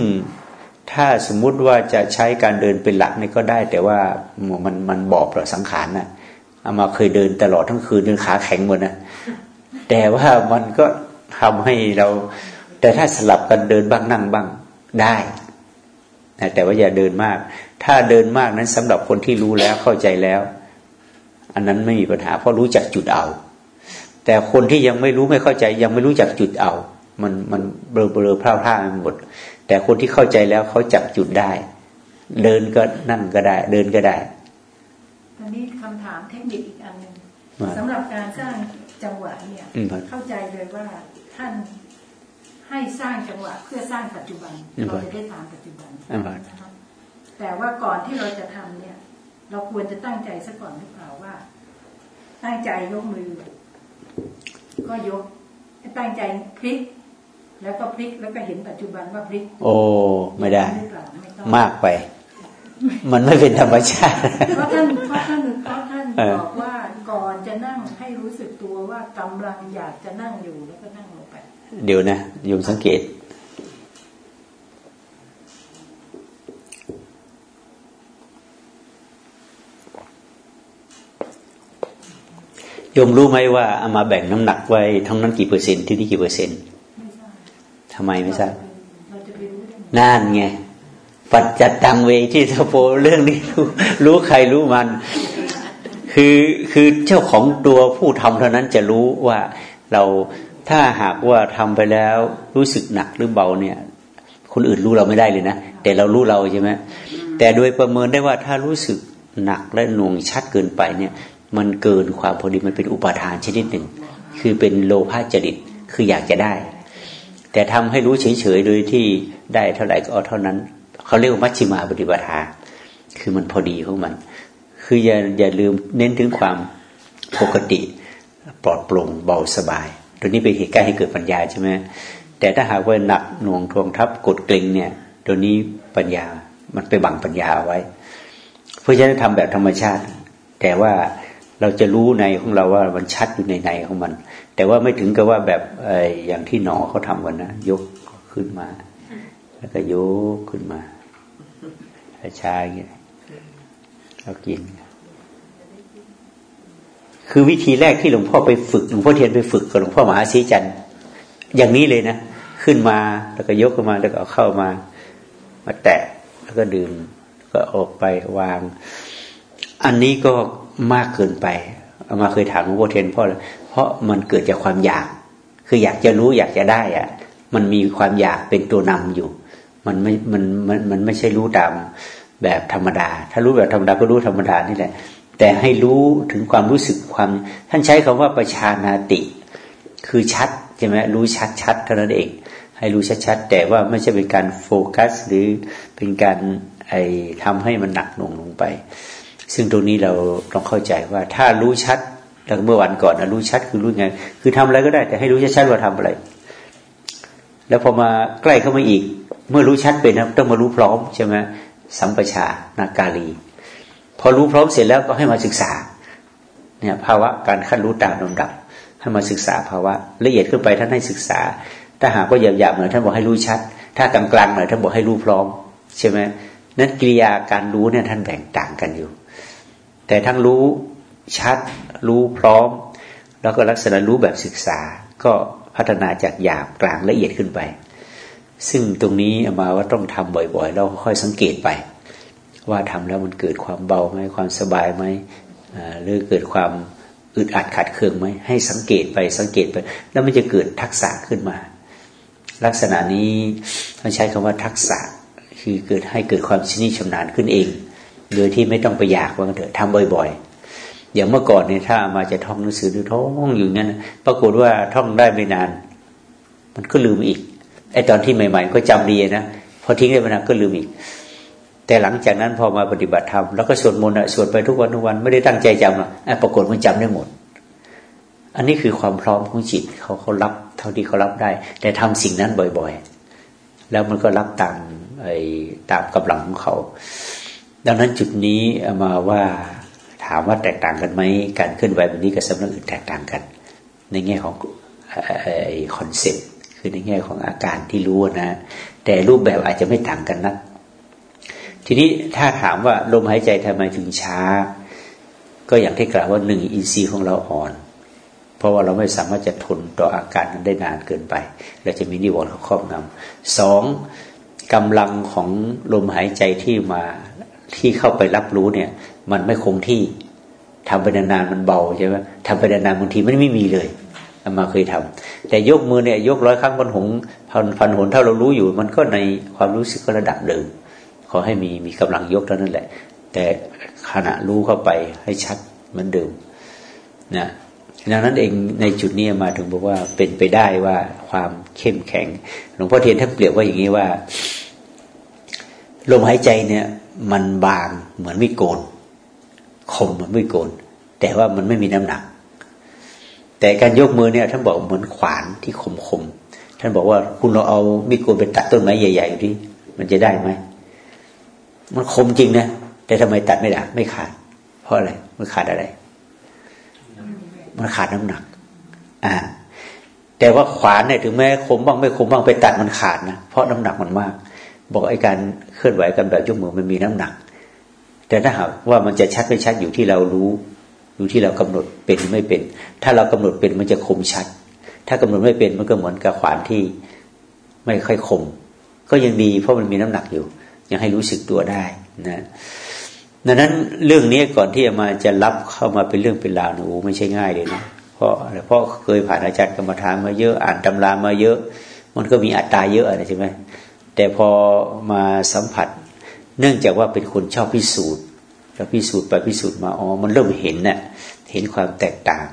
ถ้าสมมุติว่าจะใช้การเดินเป็นหลักนี่ก็ได้ แต่ว่ามันมันบอบเราสังขารนะเอามาเคยเดินตลอดทั้งคืนจนขาแข็งหมดนะแต่ว่ามันก็ ทำให้เรา แต่ถ้าสลับกันเดินบ้างนั่งบ้างได้แต่ว่าอย่าเดินมาก ถ้าเดินมากนั้นสำหรับคนที่รู้แล้วเข้าใจแล้ว อันนั้นไม่มีปัญหา เพราะรู้จักจุดเอา แต่คนที่ยังไม่รู้ไม่เข้าใจ ยังไม่รู้จักจุดเอา มันมันเบลอเบลอพร่าพร่าหมด แต่คนที่เข้าใจแล้วเขาจับจุดได้ เดินก็นั่งก็ได้ เดินก็ได้อันนี้คำถามเทคนิคอีกอันหนึ่งสำหรับการสร้างจังหวะเนี่ยเข้าใจเลยว่า ท่านให้สร้างจังหวะเพื่อสร้างปัจจุบันเราจะได้ตามปัจจุบันนะครับแต่ว่าก่อนที่เราจะทำเนี่ย เราควรจะตั้งใจซะก่อนหรือเปล่าว่า ตั้งใจยกมือ ก็ยกตั้งใจพลิก แล้วก็พลิกแล้วก็เห็นปัจจุบันว่าพลิก โอ้ไม่ได้ มากไป มันไม่เป็นธรรมชาติเพราะท่านเพราะท่านเพราะท่านบอกว่าก่อนจะนั่งให้รู้สึกตัวว่ากำลังอยากจะนั่งอยู่แล้วก็นั่งลงไป เดี๋ยวนะโยมสังเกต โยมรู้ไหมว่าเอามาแบ่งน้ำหนักไว้ทั้งนั้นกี่เปอร์เซ็นต์ที่นี่กี่เปอร์เซ็นต์ทำไมไม่ทราบนั่นไงปัจจัดตังเวที่ทโปเรื่องนี้รู้รู้ใครรู้มัน คือคือเจ้าของตัวผู้ทำเท่านั้นจะรู้ว่าเรา ถ้าหากว่าทำไปแล้วรู้สึกหนักหรือเบาเนี่ย คนอื่นรู้เราไม่ได้เลยนะ แต่เรารู้เราใช่ไหมแต่โดยประเมินได้ว่าถ้ารู้สึกหนักและหน่วงชัดเกินไปเนี่ย มันเกินความพอดีมันเป็นอุปาทานชนิดหนึ่ง คือเป็นโลภะจริตคืออยากจะได้ แต่ทำให้รู้เฉยๆโดยที่ได้เท่าไหร่ก็เอาเท่านั้นเขาเรียกว่ามัชชิมาปฏิปทา คือมันพอดีของมัน คืออย่าอย่าลืมเน้นถึงความปกติ ปลอดโปร่งเบาสบาย ตัวนี้เป็นเหตุการณ์ให้เกิดปัญญาใช่ไหมแต่ถ้าหากว่าหนักหน่วงทวงทับกดเกร็งเนี่ย ตัวนี้ปัญญามันไปบังปัญญาเอาไว้ เพราะฉะนั้นทำแบบธรรมชาติ แต่ว่าเราจะรู้ในของเราว่ามันชัดอยู่ในในของมัน แต่ว่าไม่ถึงกับว่าแบบออย่างที่หนอเขาทำกันนะยกขึ้นมา แล้วก็ยกขึ้นมาช้าอย่างเงี้ยเรากิน คือวิธีแรกที่หลวงพ่อไปฝึกหลวงพ่อเทียนไปฝึกกับหลวงพ่อมหาศรีจันทร์อย่างนี้เลยนะขึ้นมาแล้วก็ยกขึ้นมาแล้วก็เอาเข้ามา มาแตะแล้วก็ดื่มก็ออกไปวาง อันนี้ก็มากเกินไปเอามาเคยถามหลวงพ่อเทียนพ่อเพราะมันเกิดจากความอยาก คืออยากจะรู้อยากจะได้อะมันมีความอยากเป็นตัวนำอยู่ มันไม่มันมันมันไม่ใช่รู้ตามแบบธรรมดา ถ้ารู้แบบธรรมดาก็รู้ธรรมดานี่แหละ แต่ให้รู้ถึงความรู้สึกความ ท่านใช้คำว่าประชานาติ คือชัดใช่ไหมรู้ชัดชัดเท่านั้นเอง ให้รู้ชัดชัดแต่ว่าไม่ใช่เป็นการโฟกัส หรือเป็นการไอทำให้มันหนักหน่วงลงไป ซึ่งตรงนี้เราต้องเข้าใจว่าถ้ารู้ชัดแล้วเมื่อวันก่อนนะรู้ชัดคือรู้ไง คือทำอะไรก็ได้ แต่ให้รู้ชัดชัดว่าทำอะไร แล้วพอมาใกล้เข้ามาอีก เมื่อรู้ชัดเป็นนะต้องมารู้พร้อมใช่ไหมสัมปชานาการี พอรู้พร้อมเสร็จแล้วก็ให้มาศึกษา เนี่ยภาวะการขั้นรู้ตามลำดับ ให้มาศึกษาภาวะละเอียดขึ้นไปท่านให้ศึกษา ถ้าหากว่าหยาบๆหน่อยท่านบอกให้รู้ชัด ถ้ากลางๆหน่อยท่านบอกให้รู้พร้อม ใช่ไหมนั้นกิริยาการรู้เนี่ยท่านแบ่งต่างกันอยู่ แต่ทั้งรู้ชัด รู้พร้อม แล้วก็ลักษณะรู้แบบศึกษา ก็พัฒนาจากหยาบกลางละเอียดขึ้นไป ซึ่งตรงนี้มาว่าต้องทำบ่อยๆ เราค่อยสังเกตไป ว่าทำแล้วมันเกิดความเบาไหมความสบายไหมหรือเกิดความอึดอัดขัดเคืองไหมให้สังเกตไปสังเกตไป แล้วมันจะเกิดทักษะขึ้นมา ลักษณะนี้ต้องใช้คำว่าทักษะคือเกิดให้เกิดความชินิชำนาญขึ้นเอง โดยที่ไม่ต้องไปอยากว่าเถอะทำบ่อย ๆ อย่างเมื่อก่อนเนี่ยถ้ามาจะท่องหนังสือหรือท่องอยู่งั้นปรากฏว่าท่องได้ไม่นาน มันก็ลืมอีกไอตอนที่ใหม่ ๆ ก็จำดีนะพอทิ้งได้ไปนานก็ลืมอีก แต่หลังจากนั้นพอมาปฏิบัติธรรมแล้วก็สวดมนต์สวดไปทุกวันทุกวันไม่ได้ตั้งใจจำหรอกปรากฏมันจำได้หมด อันนี้คือความพร้อมของจิตเขาเขารับ เท่าที่เขารับได้ แต่ทำสิ่งนั้นบ่อยๆ แล้วมันก็รับตามไอ้ตามกำลังของเขา ดังนั้นจุดนี้มาว่าถามว่าแตกต่างกันไหมการเคลื่อนไหวแบบนี้กับสำนักอื่นแตกต่างกัน ในแง่ของไอ้ concept คือในแง่ของอาการที่รู้นะ แต่รูปแบบอาจจะไม่ต่างกันนัก ทีนี้ถ้าถามว่าลมหายใจทำไมถึงช้า ก็อย่างที่กล่าวว่าหนึ่งอินทรีย์ของเราอ่อน เพราะว่าเราไม่สามารถจะทนต่ออาการนั้นได้นานเกินไปเราจะมีนิวรณ์ครอบงำสองกำลังของลมหายใจที่มาที่เข้าไปรับรู้เนี่ย มันไม่คงที่ทำไปนานๆมันเบาใช่ไหมทำไปนานๆบางทีมันไม่มีเลยมาเคยทำแต่ยกมือเนี่ยยกร้อยครั้งพันหงพันพันหนถ้าเรารู้อยู่ มันก็ในความรู้สึกก็ระดับเดิม ขอให้มีมีกำลังยกเท่านั้นแหละ แต่ขณะรู้เข้าไปให้ชัดเหมือนเดิมนะดังนั้นเองในจุดนี้มาถึงบอกว่าเป็นไปได้ว่าความเข้มแข็งหลวงพ่อเทียนท่านเปรียบว่าอย่างนี้ว่าลมหายใจเนี่ย มันบางเหมือนไม่โกนคมเหมือนไม่โกน แต่ว่ามันไม่มีน้ำหนัก แต่การยกมือเนี่ยท่านบอกเหมือนขวานที่คมคมท่านบอกว่าคุณเราเอามีดโกนไปตัดต้นไม้ใหญ่ๆอยู่ที่มันจะได้ไหม มันคมจริงนะแต่ทำไมตัดไม่ได้ไม่ขาด เพราะอะไร มันขาดอะไร มันขาดน้ำหนัก อ่า แต่ว่าขวานเนี่ยถึงแม้คมบ้างไม่คมบ้างไปตัดมันขาดนะเพราะน้ำหนักมันมาก บอกไอ้การเคลื่อนไหวกันแบบยกมือมันมีน้ำหนัก แต่ถ้าหากว่ามันจะชัดไม่ชัดอยู่ที่เรารู้ อยู่ที่เรากำหนดเป็นไม่เป็น ถ้าเรากำหนดเป็นมันจะคมชัด ถ้ากำหนดไม่เป็นมันก็เหมือนกับขวานที่ไม่ค่อยคม ก็ยังดีเพราะมันมีน้ำหนักอยู่ ยังให้รู้สึกตัวได้นะดังนั้นเรื่องนี้ก่อนที่จะมาจะรับเข้ามาเป็นเรื่องเป็นราวหนูไม่ใช่ง่ายเลยนะเพราะเพราะเคยผ่านอาจารย์กรรมฐานมาเยอะอ่านตำรามาเยอะ มันก็มีอัตตาเยอะอะไรใช่ไหมแต่พอมาสัมผัส เนื่องจากว่าเป็นคนชอบพิสูจน์แล้วพิสูจน์ไปพิสูจน์มาอ๋อมันเริ่มเห็นเนะ่ยเห็นความแตกต่าง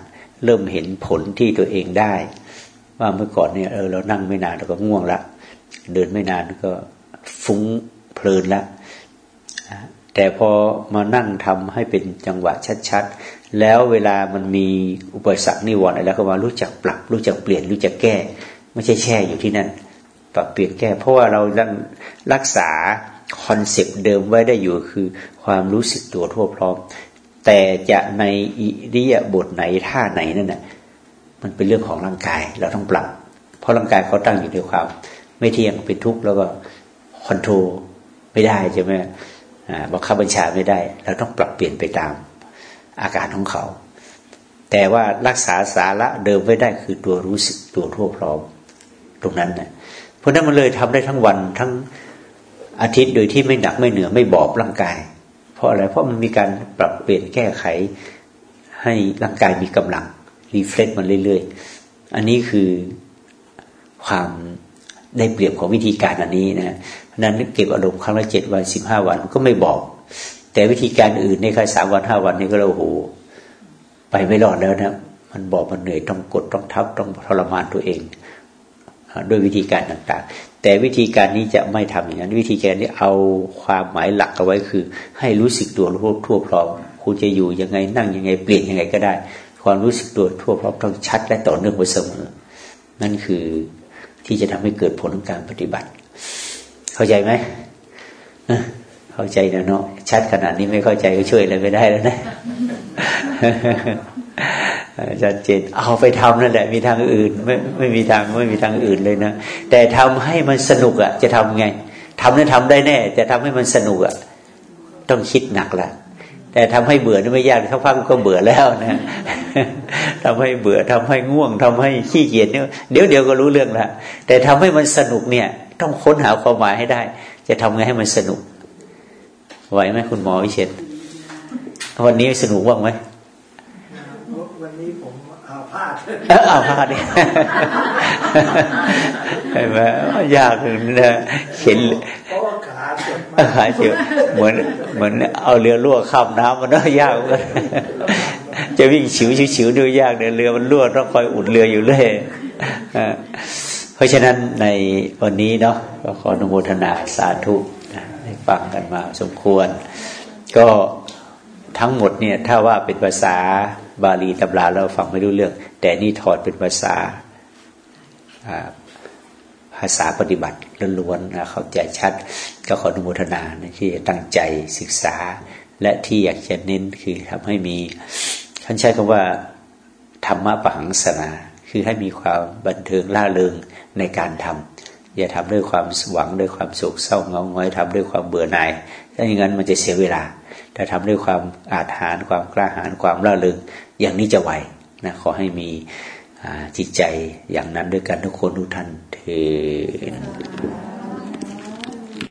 เริ่มเห็นผลที่ตัวเองได้ ว่าเมื่อก่อนเนี่ยเออเรานั่งไม่นานเราก็ง่วงละเดินไม่นานก็ฟุ้ง เพลินละแต่พอมานั่งทำให้เป็นจังหวะชัดๆ แล้วเวลามันมีอุปสรรคนิวรณ์อะไรก็มารู้จักปรับ รู้จักเปลี่ยนรู้จักแก้ ไม่ใช่แช่อยู่ที่นั่นปรับเปลี่ยนแก้ เพราะว่าเรารักษา concept เดิมไว้ได้อยู่คือความรู้สึกตัวทั่วพร้อม แต่จะในอิริยาบถไหนท่าไหนนั่นน่ะมันเป็นเรื่องของร่างกายเราต้องปรับ เพราะร่างกายเขาตั้งอยู่ในความ ไม่เที่ยงเป็นทุกข์แล้วก็ control ไม่ได้ใช่ไหมบังคับบัญชาไม่ได้ เราต้องปรับเปลี่ยนไปตามอาการของเขา แต่ว่ารักษาสาระเดิมไว้ได้คือตัวรู้สึกตัวทั่วพร้อม ตรงนั้นนะเพราะนั้นมันเลยทำได้ทั้งวันทั้งอาทิตย์โดยที่ไม่หนักไม่เหนือไม่บอบร่างกาย เพราะอะไรเพราะมันมีการปรับเปลี่ยนแก้ไขให้ร่างกายมีกำลังรีเฟล็กมันเรื่อยๆ อันนี้คือความได้เปรียบของวิธีการอันนี้นะ นั้นเก็บอารมณ์ครั้งละเจ็ดวันสิบห้าวันก็ไม่บอก แต่วิธีการอื่นในแค่สามวันห้าวันนี้ก็เราโหไปไม่รอดแล้วนะ มันบอกมันเหนื่อยต้องกดต้องทับต้องทรมานตัวเองด้วยวิธีการต่างๆ แต่วิธีการนี้จะไม่ทำอย่างนั้น วิธีการนี้เอาความหมายหลักเอาไว้คือ ให้รู้สึกตัวทั่วทั่วพร้อมคุณจะอยู่ยังไงนั่งยังไงเปลี่ยนยังไงก็ได้ ความรู้สึกตัวทั่วพร้อมต้องชัดและต่อเนื่องไว้เสมอ นั่นคือที่จะทำให้เกิดผลของการปฏิบัติ เข้าใจไหมเข้าใจนะเนาะชัดขนาดนี้ไม่เข้าใจก็ช่วยอะไรไม่ได้แล้วนะชัดเจนเอาไปทำนั่นแหละ มีทางอื่น ไม่ไม่มีทางไม่มีทางอื่นเลยนะแต่ทำให้มันสนุกอะ จะทำไงทำนั้นทำได้แน่ แต่ทำให้มันสนุกอะ ต้องคิดหนักละแต่ทำให้เบื่อนี่ไม่ยากถ้าพักก็เบื่อแล้วนะทำให้เบื่อทำให้ง่วงทำให้ขี้เกียจเนี่ยเดี๋ยวเดี๋ยวก็รู้เรื่องละแต่ทำให้มันสนุกเนี่ย ต้องค้นหาความหมายให้ได้ จะทำไงให้มันสนุก ไหวไหมคุณหมอวิเชษวันนี้สนุกบ้างไหมวันนี้ผมอาพาธอาพาธเนี่ยเห็นไหมยากเลยนะเห็นเพราะว่าขาเจ็บขาเจ็บเหมือนเหมือนเอาเรือรั่วข้ามน้ำมันน่ายากเลยจะวิ่งฉิวฉิวดูยากเนี่ยเรือมันรั่วต้องคอยอุดเรืออยู่เรื่อย เพราะฉะนั้นในวันนี้เนาะก็ขออนุโมทนาสาธุได้ฟังกันมาสมควร ก็ทั้งหมดเนี่ยถ้าว่าเป็นภาษาบาลีตำราเราฟังไม่รู้เรื่อง แต่นี่ถอดเป็นภาษาภาษาปฏิบัติล้วนๆเข้าใจชัด ก็ขออนุโมทนาที่ตั้งใจศึกษา และที่อยากจะเน้นคือทำให้มีท่านใช้คำว่าธรรมะปหังสนา คือให้มีความบันเทิงล่าเริง ในการทำอย่าทำด้วยความหวังด้วยความโศกเศร้าเงาง้อยทำด้วยความเบื่อหน่ายถ้าอย่างนั้นมันจะเสียเวลา แต่ทำด้วยความอาถรรพ์ความกล้าหาญความล่าเริงอย่างนี้จะไหวนะขอให้มีจิตใจอย่างนั้นด้วยกันทุกคนทุกท่านเถิด